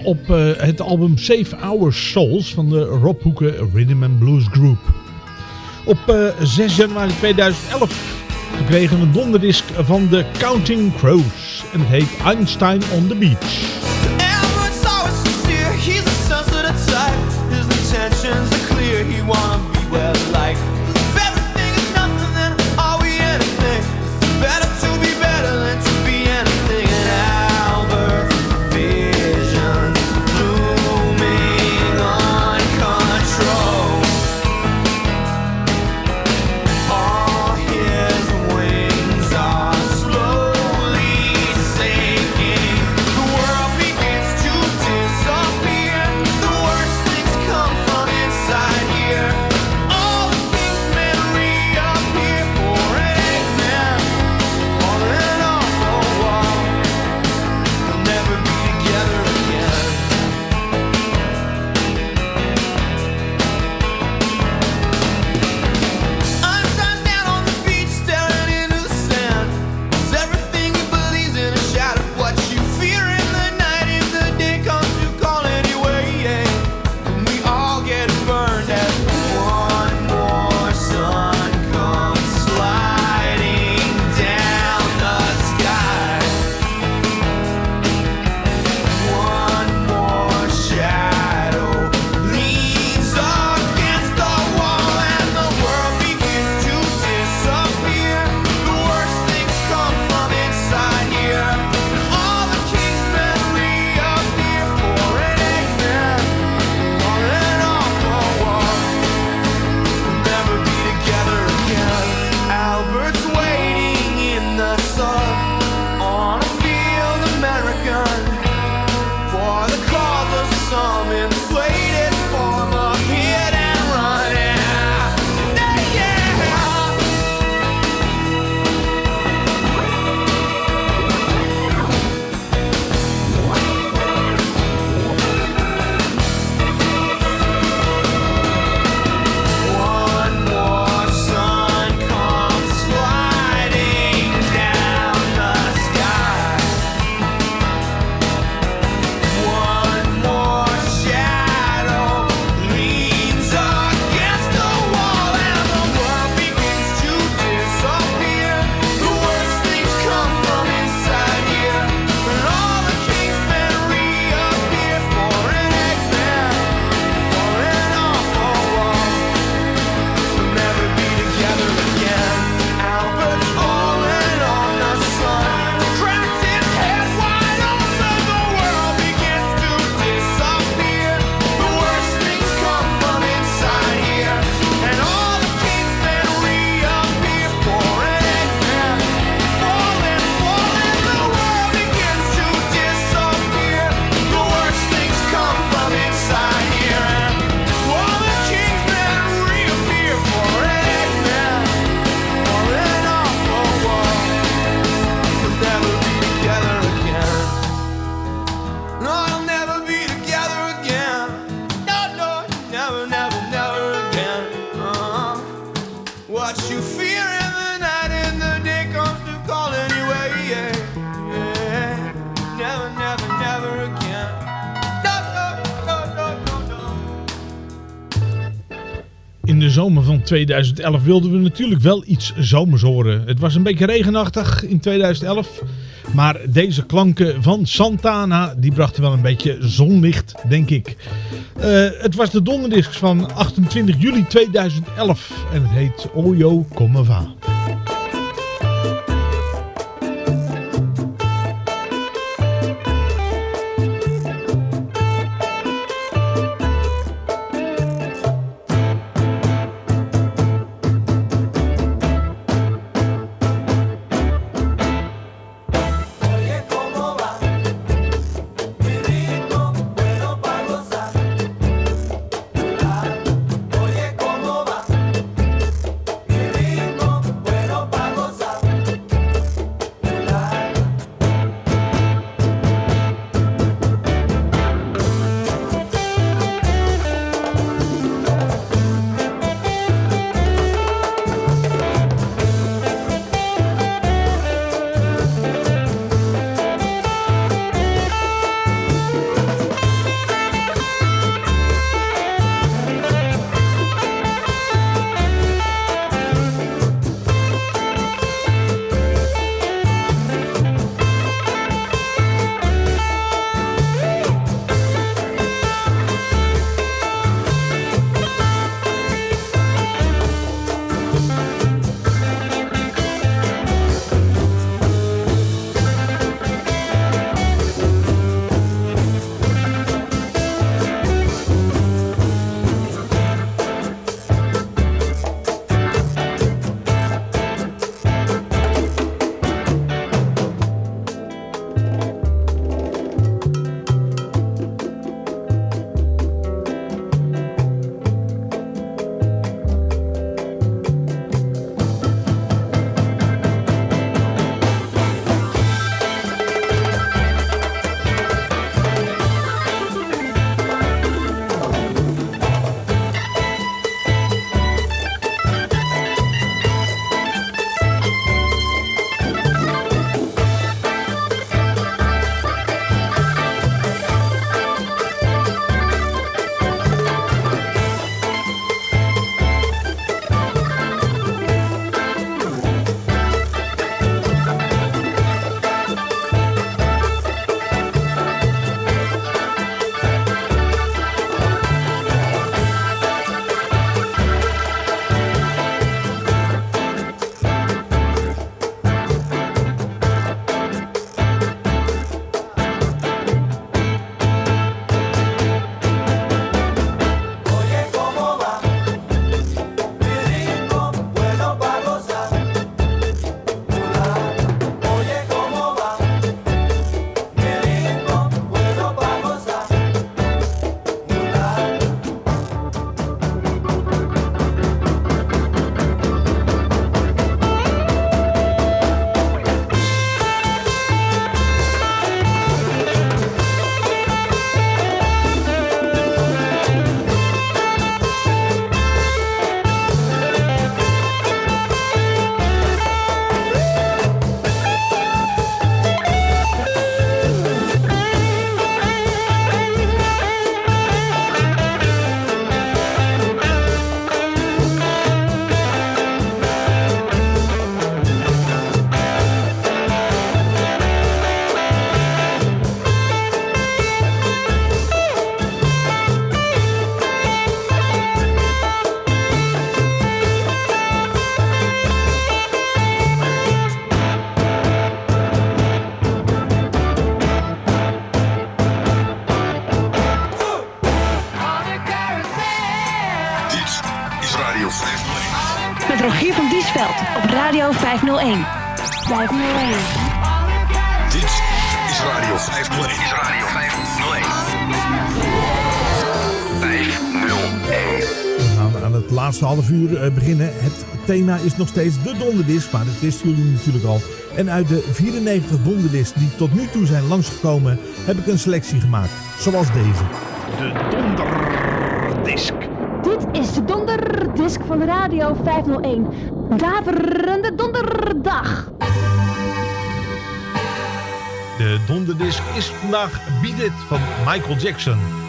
op eh, het album Save Our Souls van de Rob Hoeken Rhythm and Blues Group. Op eh, 6 januari 2011 kregen we een donderdisc van de Counting Crows. En het heet Einstein on the Beach. 2011 wilden we natuurlijk wel iets zomers horen. Het was een beetje regenachtig in 2011. Maar deze klanken van Santana, die brachten wel een beetje zonlicht, denk ik. Eh, het was de donderdisc van 28 juli 2011 en het heet Oyo Come.
Radio 501. 501.
Dit is Radio 501. Is Radio 501. 501.
We gaan aan het laatste half uur eh, beginnen. Het thema is nog steeds de donderdisc, maar dat wisten jullie natuurlijk al. En uit de 94 donderdiscs die tot nu toe zijn langsgekomen, heb ik een selectie gemaakt. Zoals deze.
De donderdisc.
Dit is de donderdisc van Radio 501. Daverende donderdag.
De donderdisc is vandaag Beat It van Michael Jackson.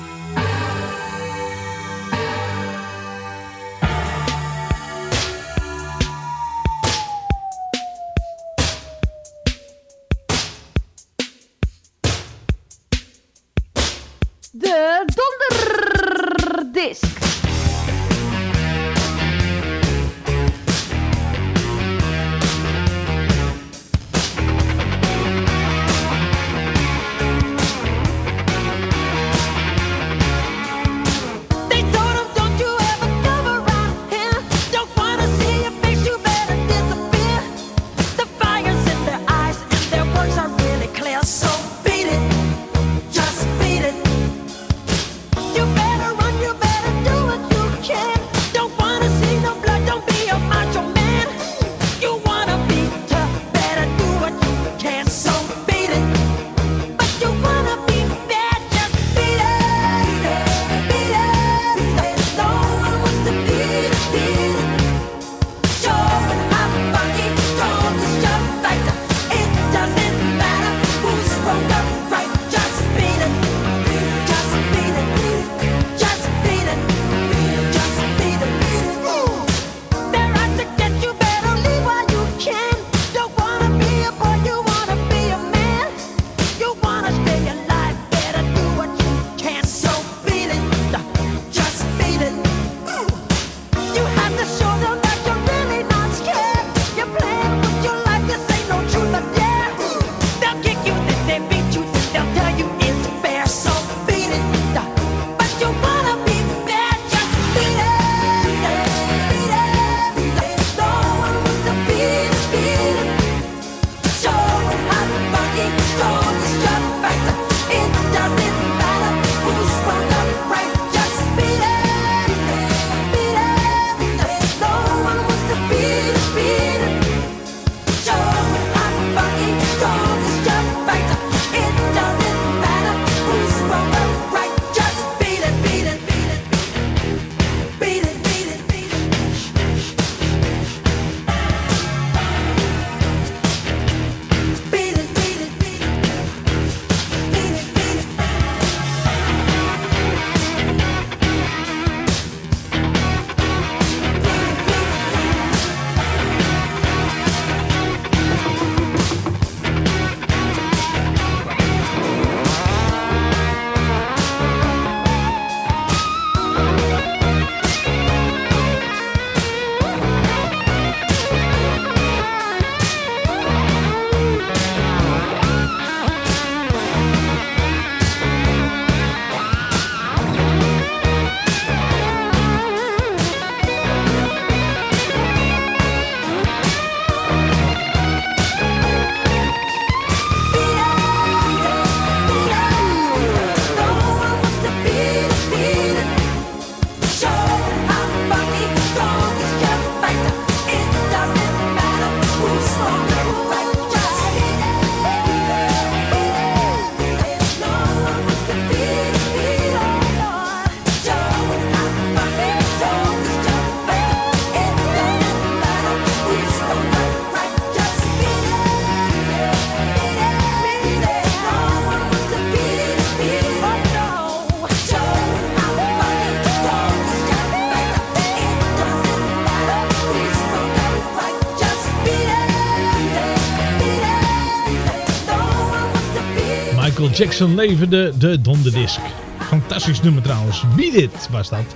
Jackson leverde de donderdisc. Fantastisch nummer trouwens. Beat It was dat.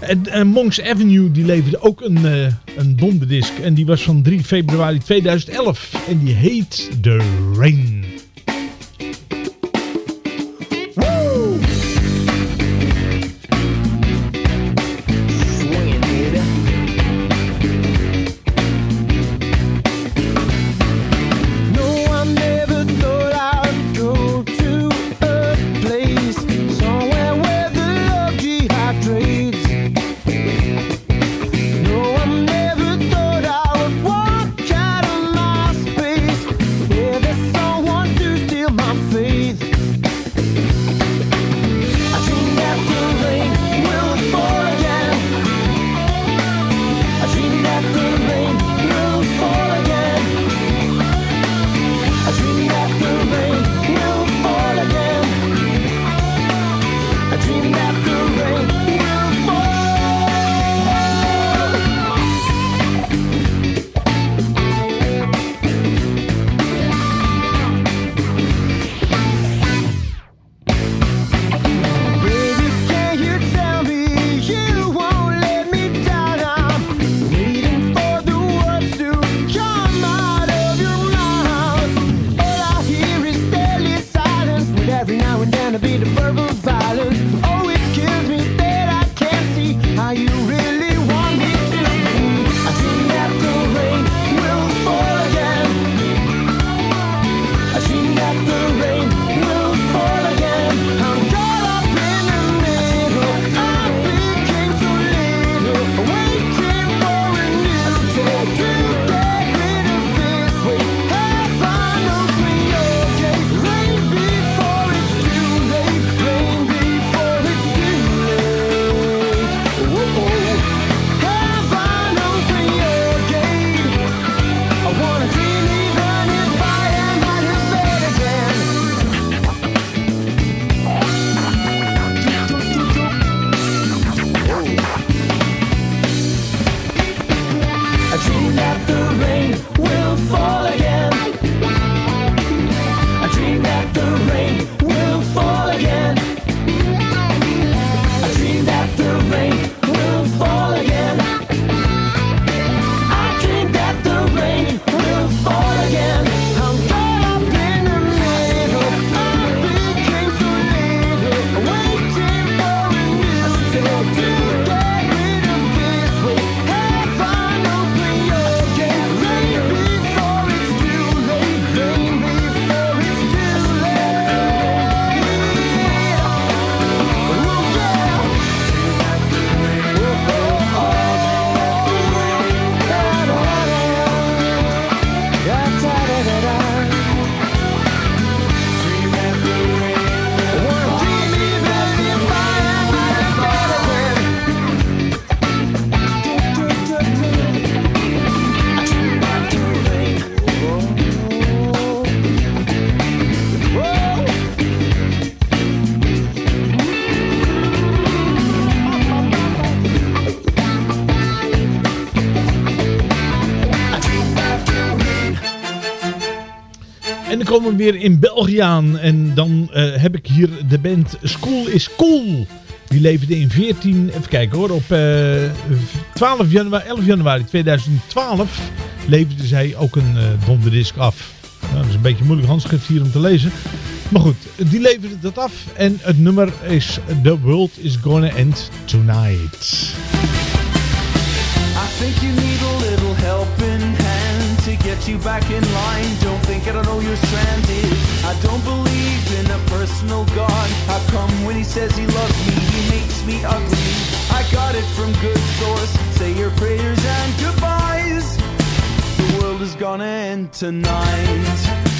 En, Monks Avenue die leverde ook een, uh, een donderdisc. En die was van 3 februari 2011. En die heet The Rain.
Komen we weer in België aan. En dan eh, heb ik hier de band School is Cool. Die leverde in 14, even kijken hoor, op eh, 12 januari, 11 januari 2012 leverde zij ook een eh donderdisc af. Nou, dat is een beetje moeilijk handschrift hier om te lezen. Maar goed, die leverde dat af en het nummer is The World is Gonna End Tonight.
I think you need a little to get you back in line. Don't think I don't know you're stranded. I don't believe in a personal God. How come when he says he loves me, he makes me ugly? I got it from good source. Say your prayers and goodbyes. The world is gonna end tonight.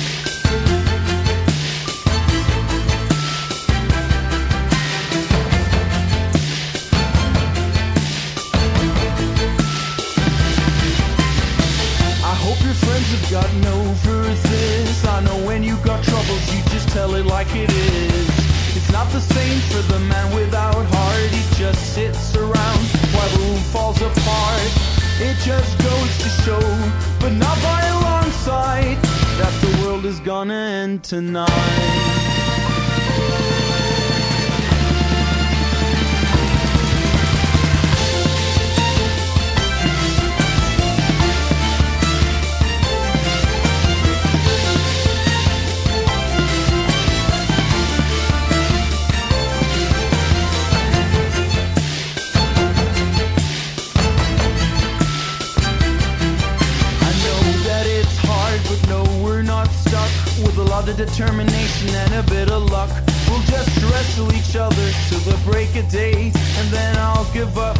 Gotten over this. I know when you got troubles, you just tell it like it is. It's not the same for the man without heart. He just sits around while the room falls apart. It just goes to show, but not by a long sight, that the world is gonna end tonight. Determination and a bit of luck, we'll just wrestle each other till the break of day, and then I'll give up,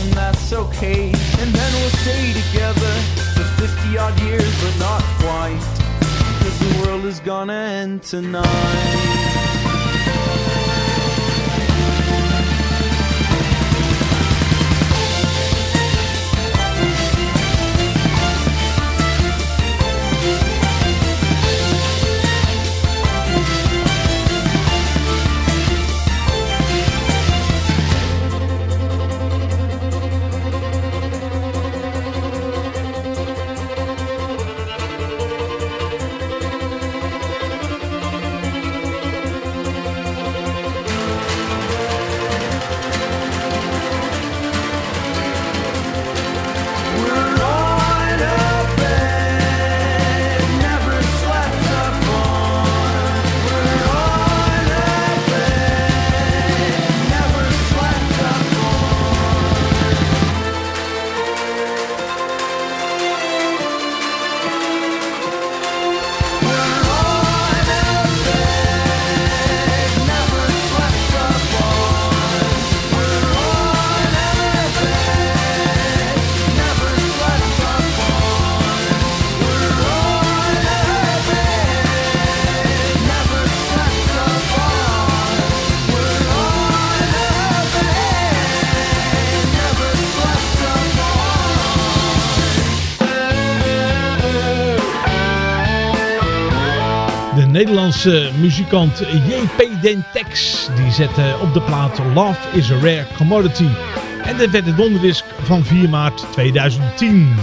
and that's okay. And then we'll stay together for 50 odd years, but not quite, cause the world is gonna end tonight.
Muzikant JP Dentex die zette op de plaat Love is a Rare Commodity. En dit werd de donderdisc van 4 maart 2010.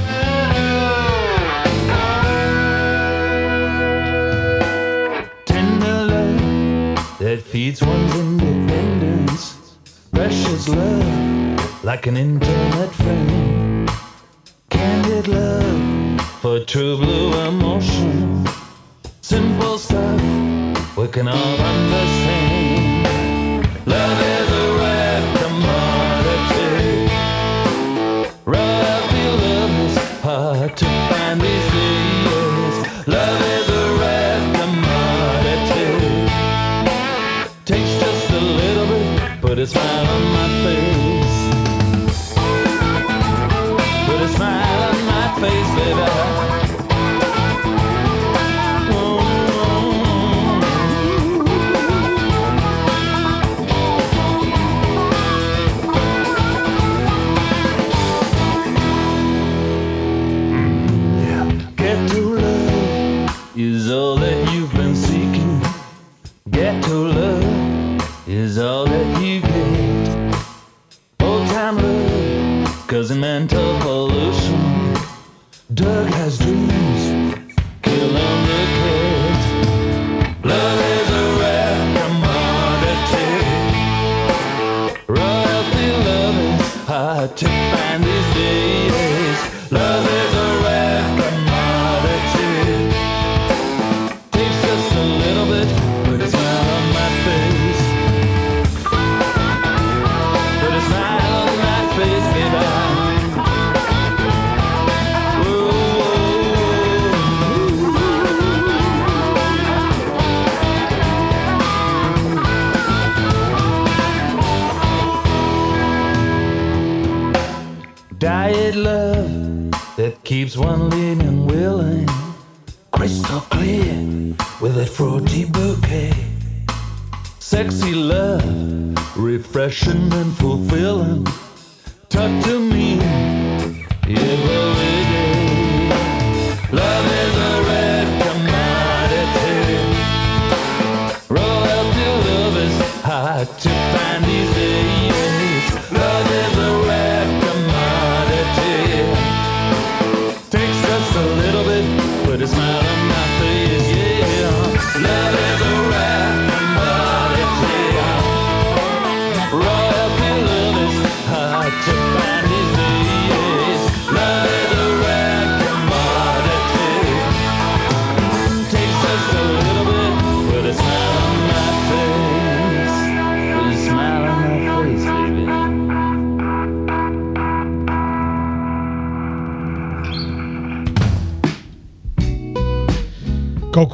Tender love that. Precious love, like an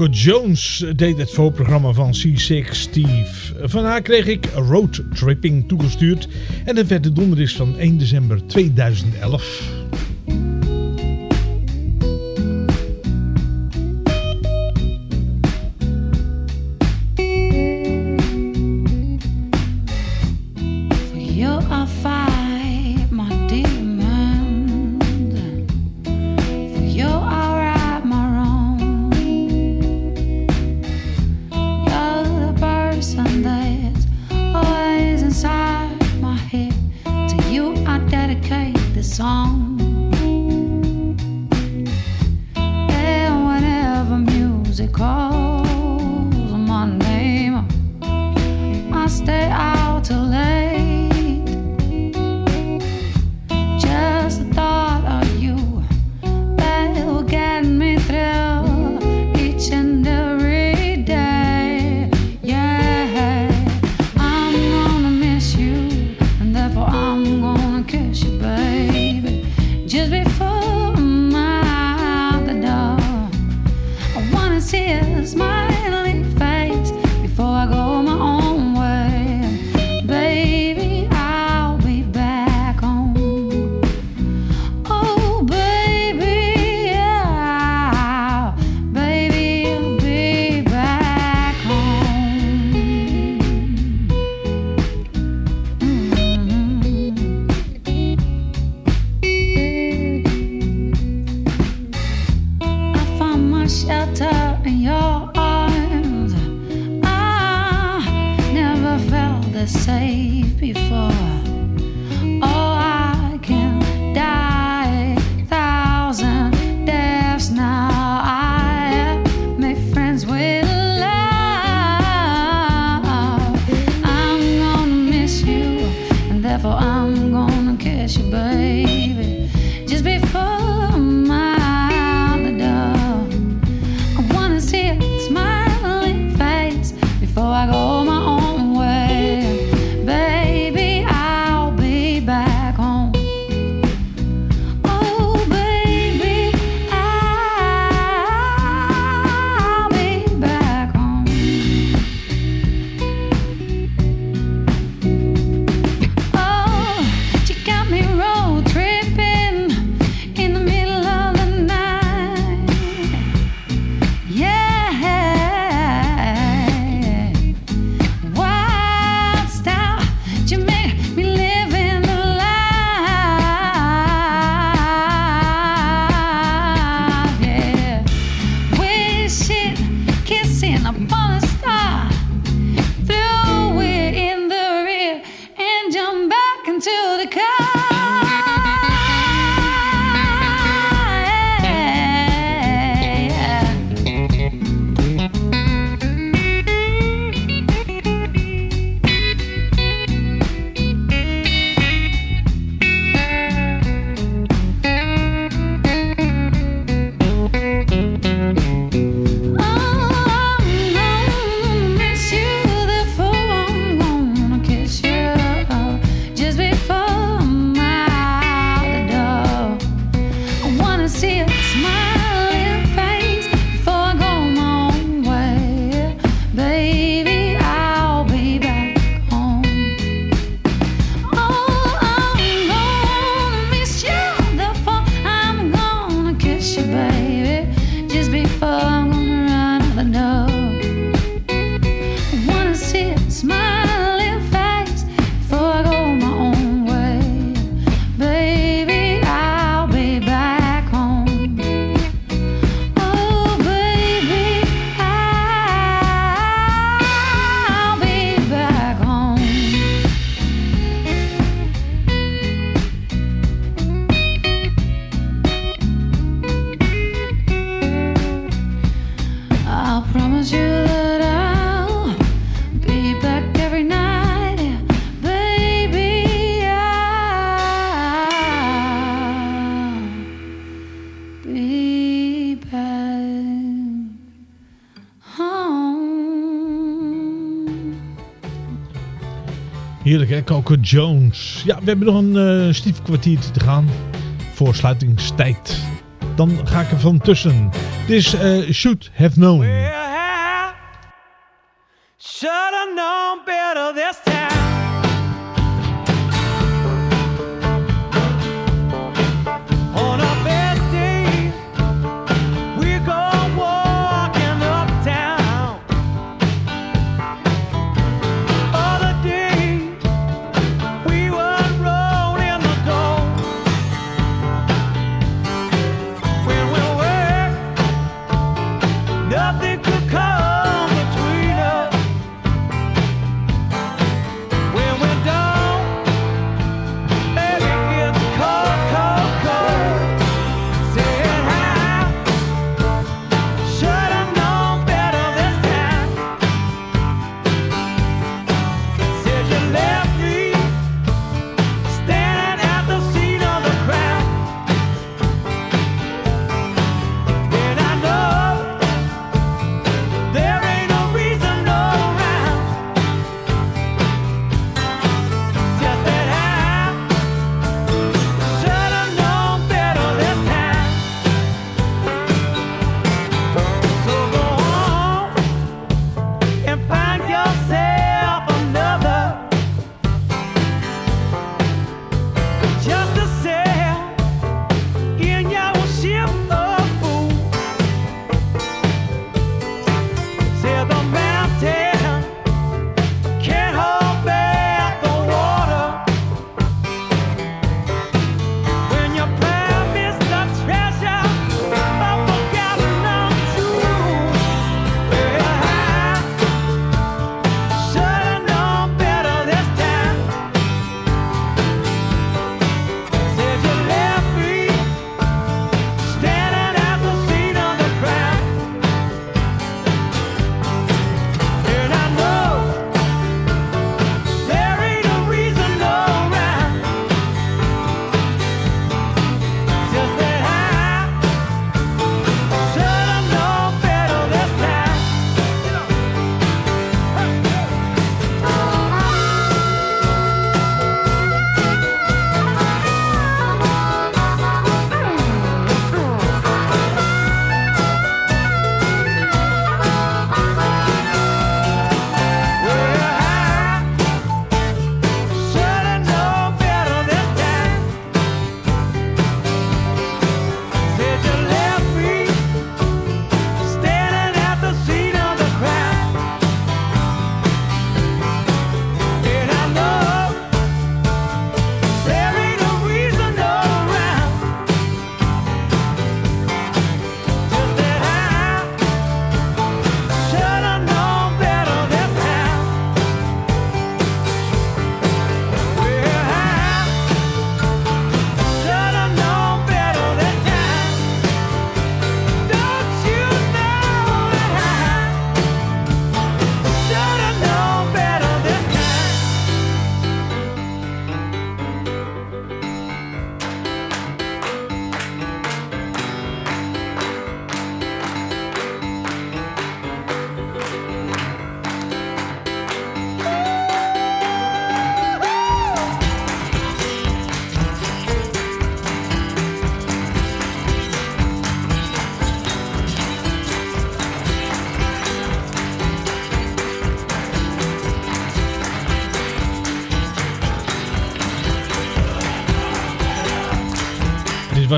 Marco Jones deed het voorprogramma van C6 Steve. Van haar kreeg ik Road Tripping toegestuurd. En dat werd de donderdag van 1 december 2011.
Hè, Coco Jones. Ja, we hebben nog een eh stief kwartiertje te gaan voor sluitingstijd. Dan ga ik er van tussen. Dit is eh, Should Have Known.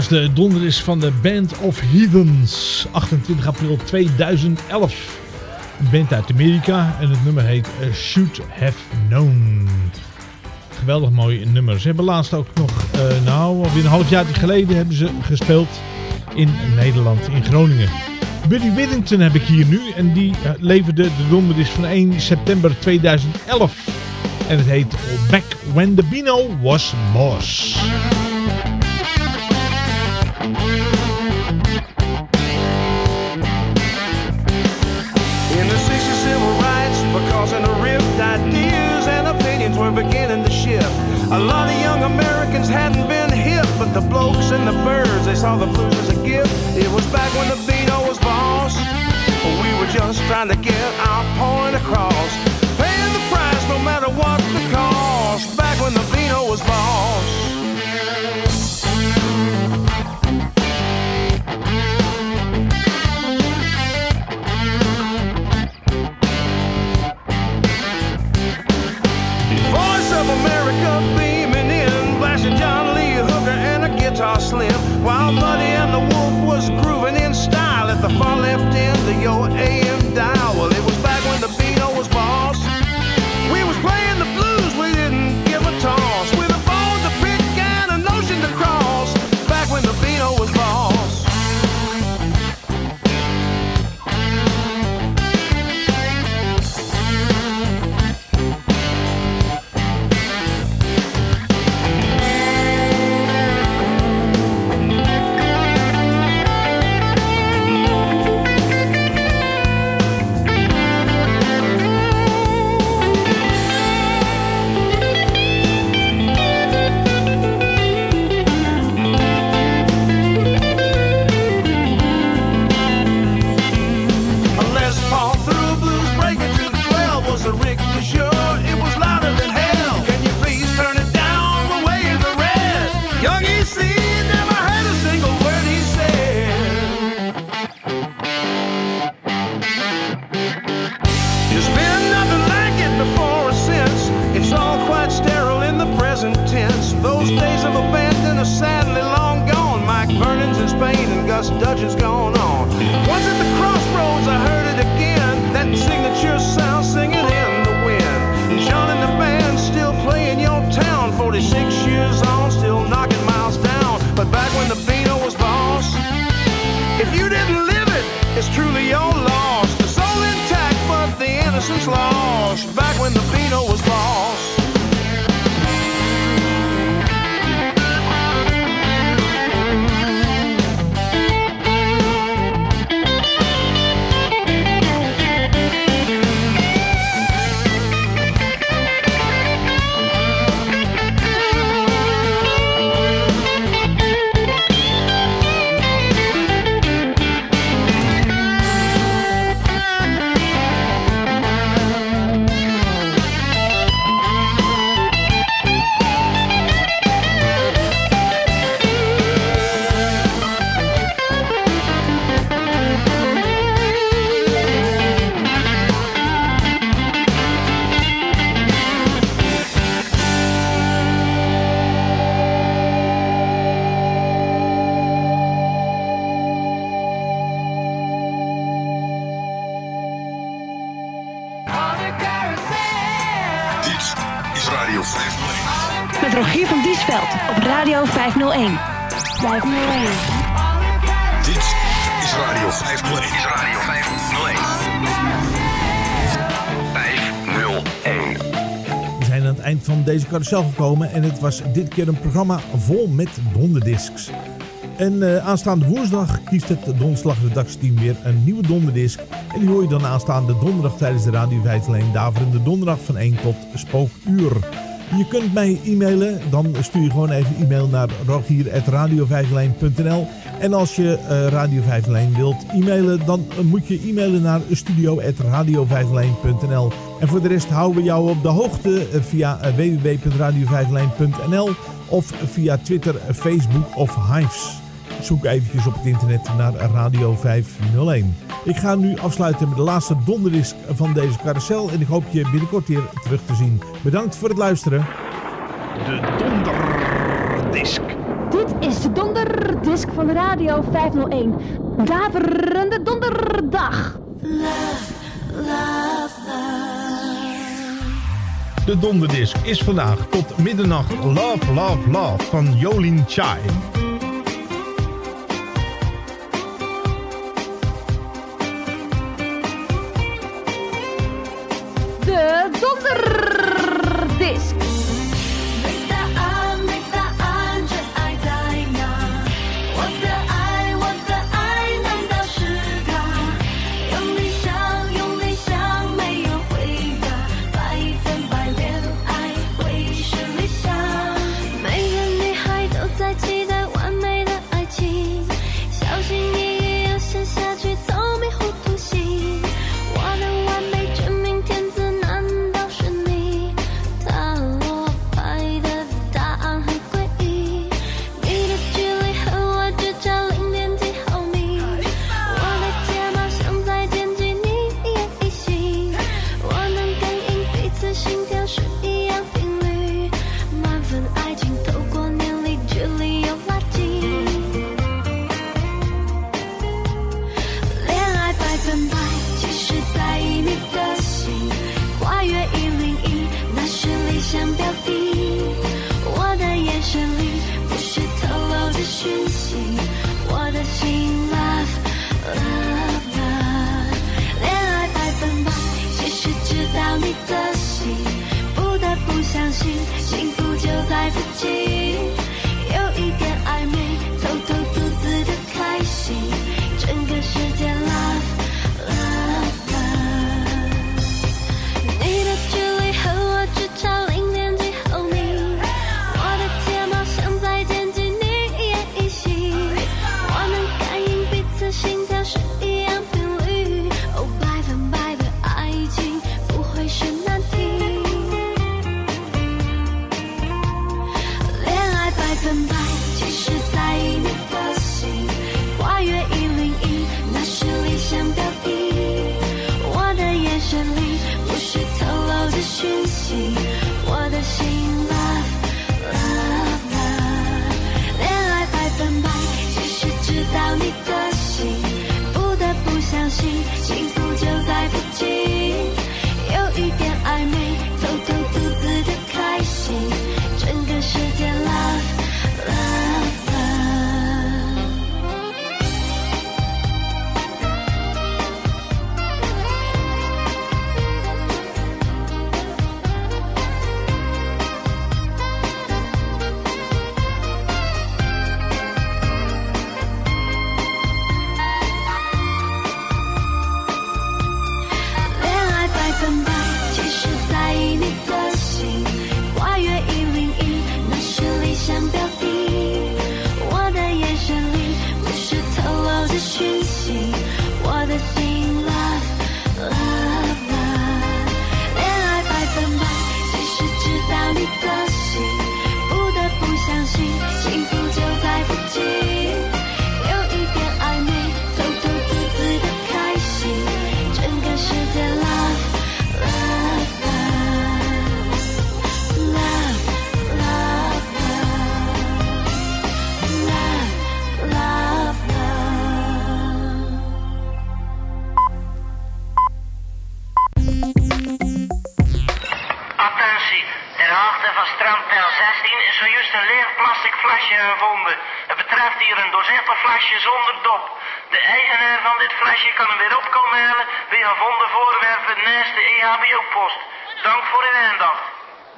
De donderis van de Band of Heathens. 28 april 2011. Een band uit Amerika. En het nummer heet eh, Should Have Known. Geweldig mooi nummer. Ze hebben laatst ook nog, eh, nou, alweer een half jaar geleden hebben ze gespeeld in Nederland, in Groningen. Buddy Whittington heb ik hier nu. En die eh, leverde de donderis van 1 september 2011. En het heet Back When the Beano Was Boss.
saw the blues as a gift. It was back when the Vino was boss. We were just trying to get our point across. Paying the price no matter what the cost.
Back when the Vino was boss.
zelf gekomen en het was dit keer een programma vol met donderdiscs. En eh, aanstaande woensdag kiest het donsdagredactieteam weer een nieuwe donderdisc. En die hoor je dan aanstaande donderdag tijdens de Radio 5 alleen Daverende Donderdag van 1 tot spookuur. Je kunt mij e-mailen, dan stuur je gewoon even e-mail naar rogierradio En als je eh, Radio 5 wilt e-mailen, dan eh, moet je e-mailen naar studio.radio501.nl en voor de rest houden we jou op de hoogte eh, via eh, www.radio5lijn.nl of via Twitter, eh, Facebook of Hives. Zoek eventjes op het internet naar Radio 501. Ik ga nu afsluiten met de laatste Donderdisk van deze carousel. En ik hoop je binnenkort weer terug te zien. Bedankt voor het luisteren.
De Donderdisk.
Dit is de Donderdisk van Radio 501. Daverende donderdag. Love, love, love.
De donderdisc is vandaag tot middernacht Love, Love, Love van Jolien Chai.
De donderdisc.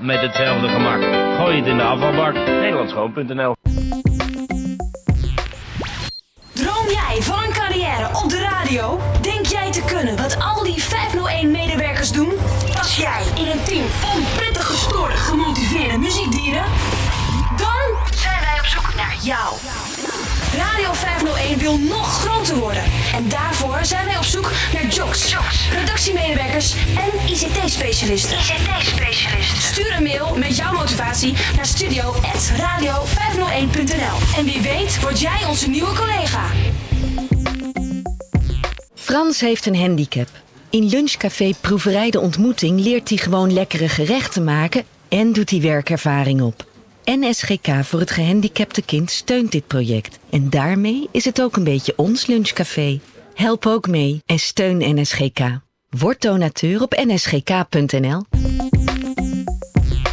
Met hetzelfde gemak. Gooi het in de afvalbak. Nederlandschoon.nl
Droom jij van een carrière op de radio? Denk jij te kunnen wat al die 501-medewerkers doen? Pas jij in een team van prettig gestoorde, gemotiveerde muziekdieren? Dan zijn wij op zoek naar jou. Radio 501 wil nog groter worden. En daarvoor zijn wij op zoek naar jocks, redactiemedewerkers en ICT-specialisten. ICT-specialisten. Motivatie naar studio.radio501.nl. En wie weet word jij onze nieuwe collega.
Frans heeft een handicap. In lunchcafé Proeverij de Ontmoeting leert hij gewoon lekkere gerechten maken en doet hij werkervaring op. NSGK voor het gehandicapte kind steunt dit project. En daarmee is het ook een beetje ons lunchcafé. Help ook mee en steun NSGK. Word donateur op nsgk.nl.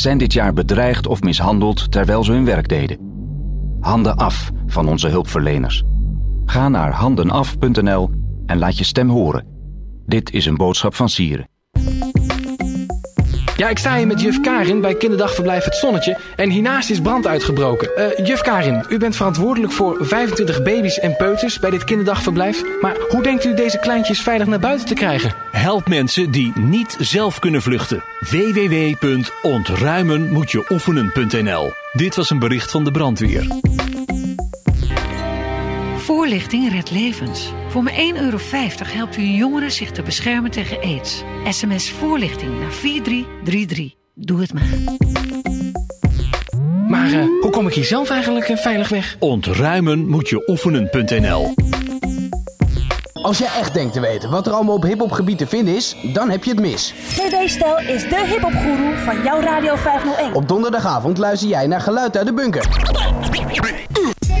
zijn dit jaar bedreigd of mishandeld terwijl ze hun werk deden. Handen af van onze hulpverleners. Ga naar handenaf.nl en laat je stem horen. Dit is een boodschap van Sieren.
Ja, ik sta hier met juf Karin bij kinderdagverblijf Het Zonnetje en hiernaast is brand uitgebroken. Eh, juf Karin, u bent verantwoordelijk voor 25 baby's en peuters bij dit kinderdagverblijf. Maar hoe denkt u deze kleintjes veilig naar buiten te krijgen?
Help mensen die niet zelf kunnen vluchten. www.ontruimenmoetjeoefenen.nl Dit was een bericht van de brandweer.
Voorlichting redt levens. Voor maar 1,50 euro helpt u een jongere zich te beschermen tegen aids. SMS voorlichting naar 4333. Doe het maar.
Maar eh, hoe kom ik hier zelf eigenlijk eh, veilig weg?
Ontruimenmoetjeoefenen.nl
Als jij echt denkt te weten wat er allemaal op hiphopgebied te vinden is, dan heb je het mis.
TV Stel is de hiphopgoeroe van jouw Radio 501.
Op donderdagavond luister jij naar Geluid uit de Bunker.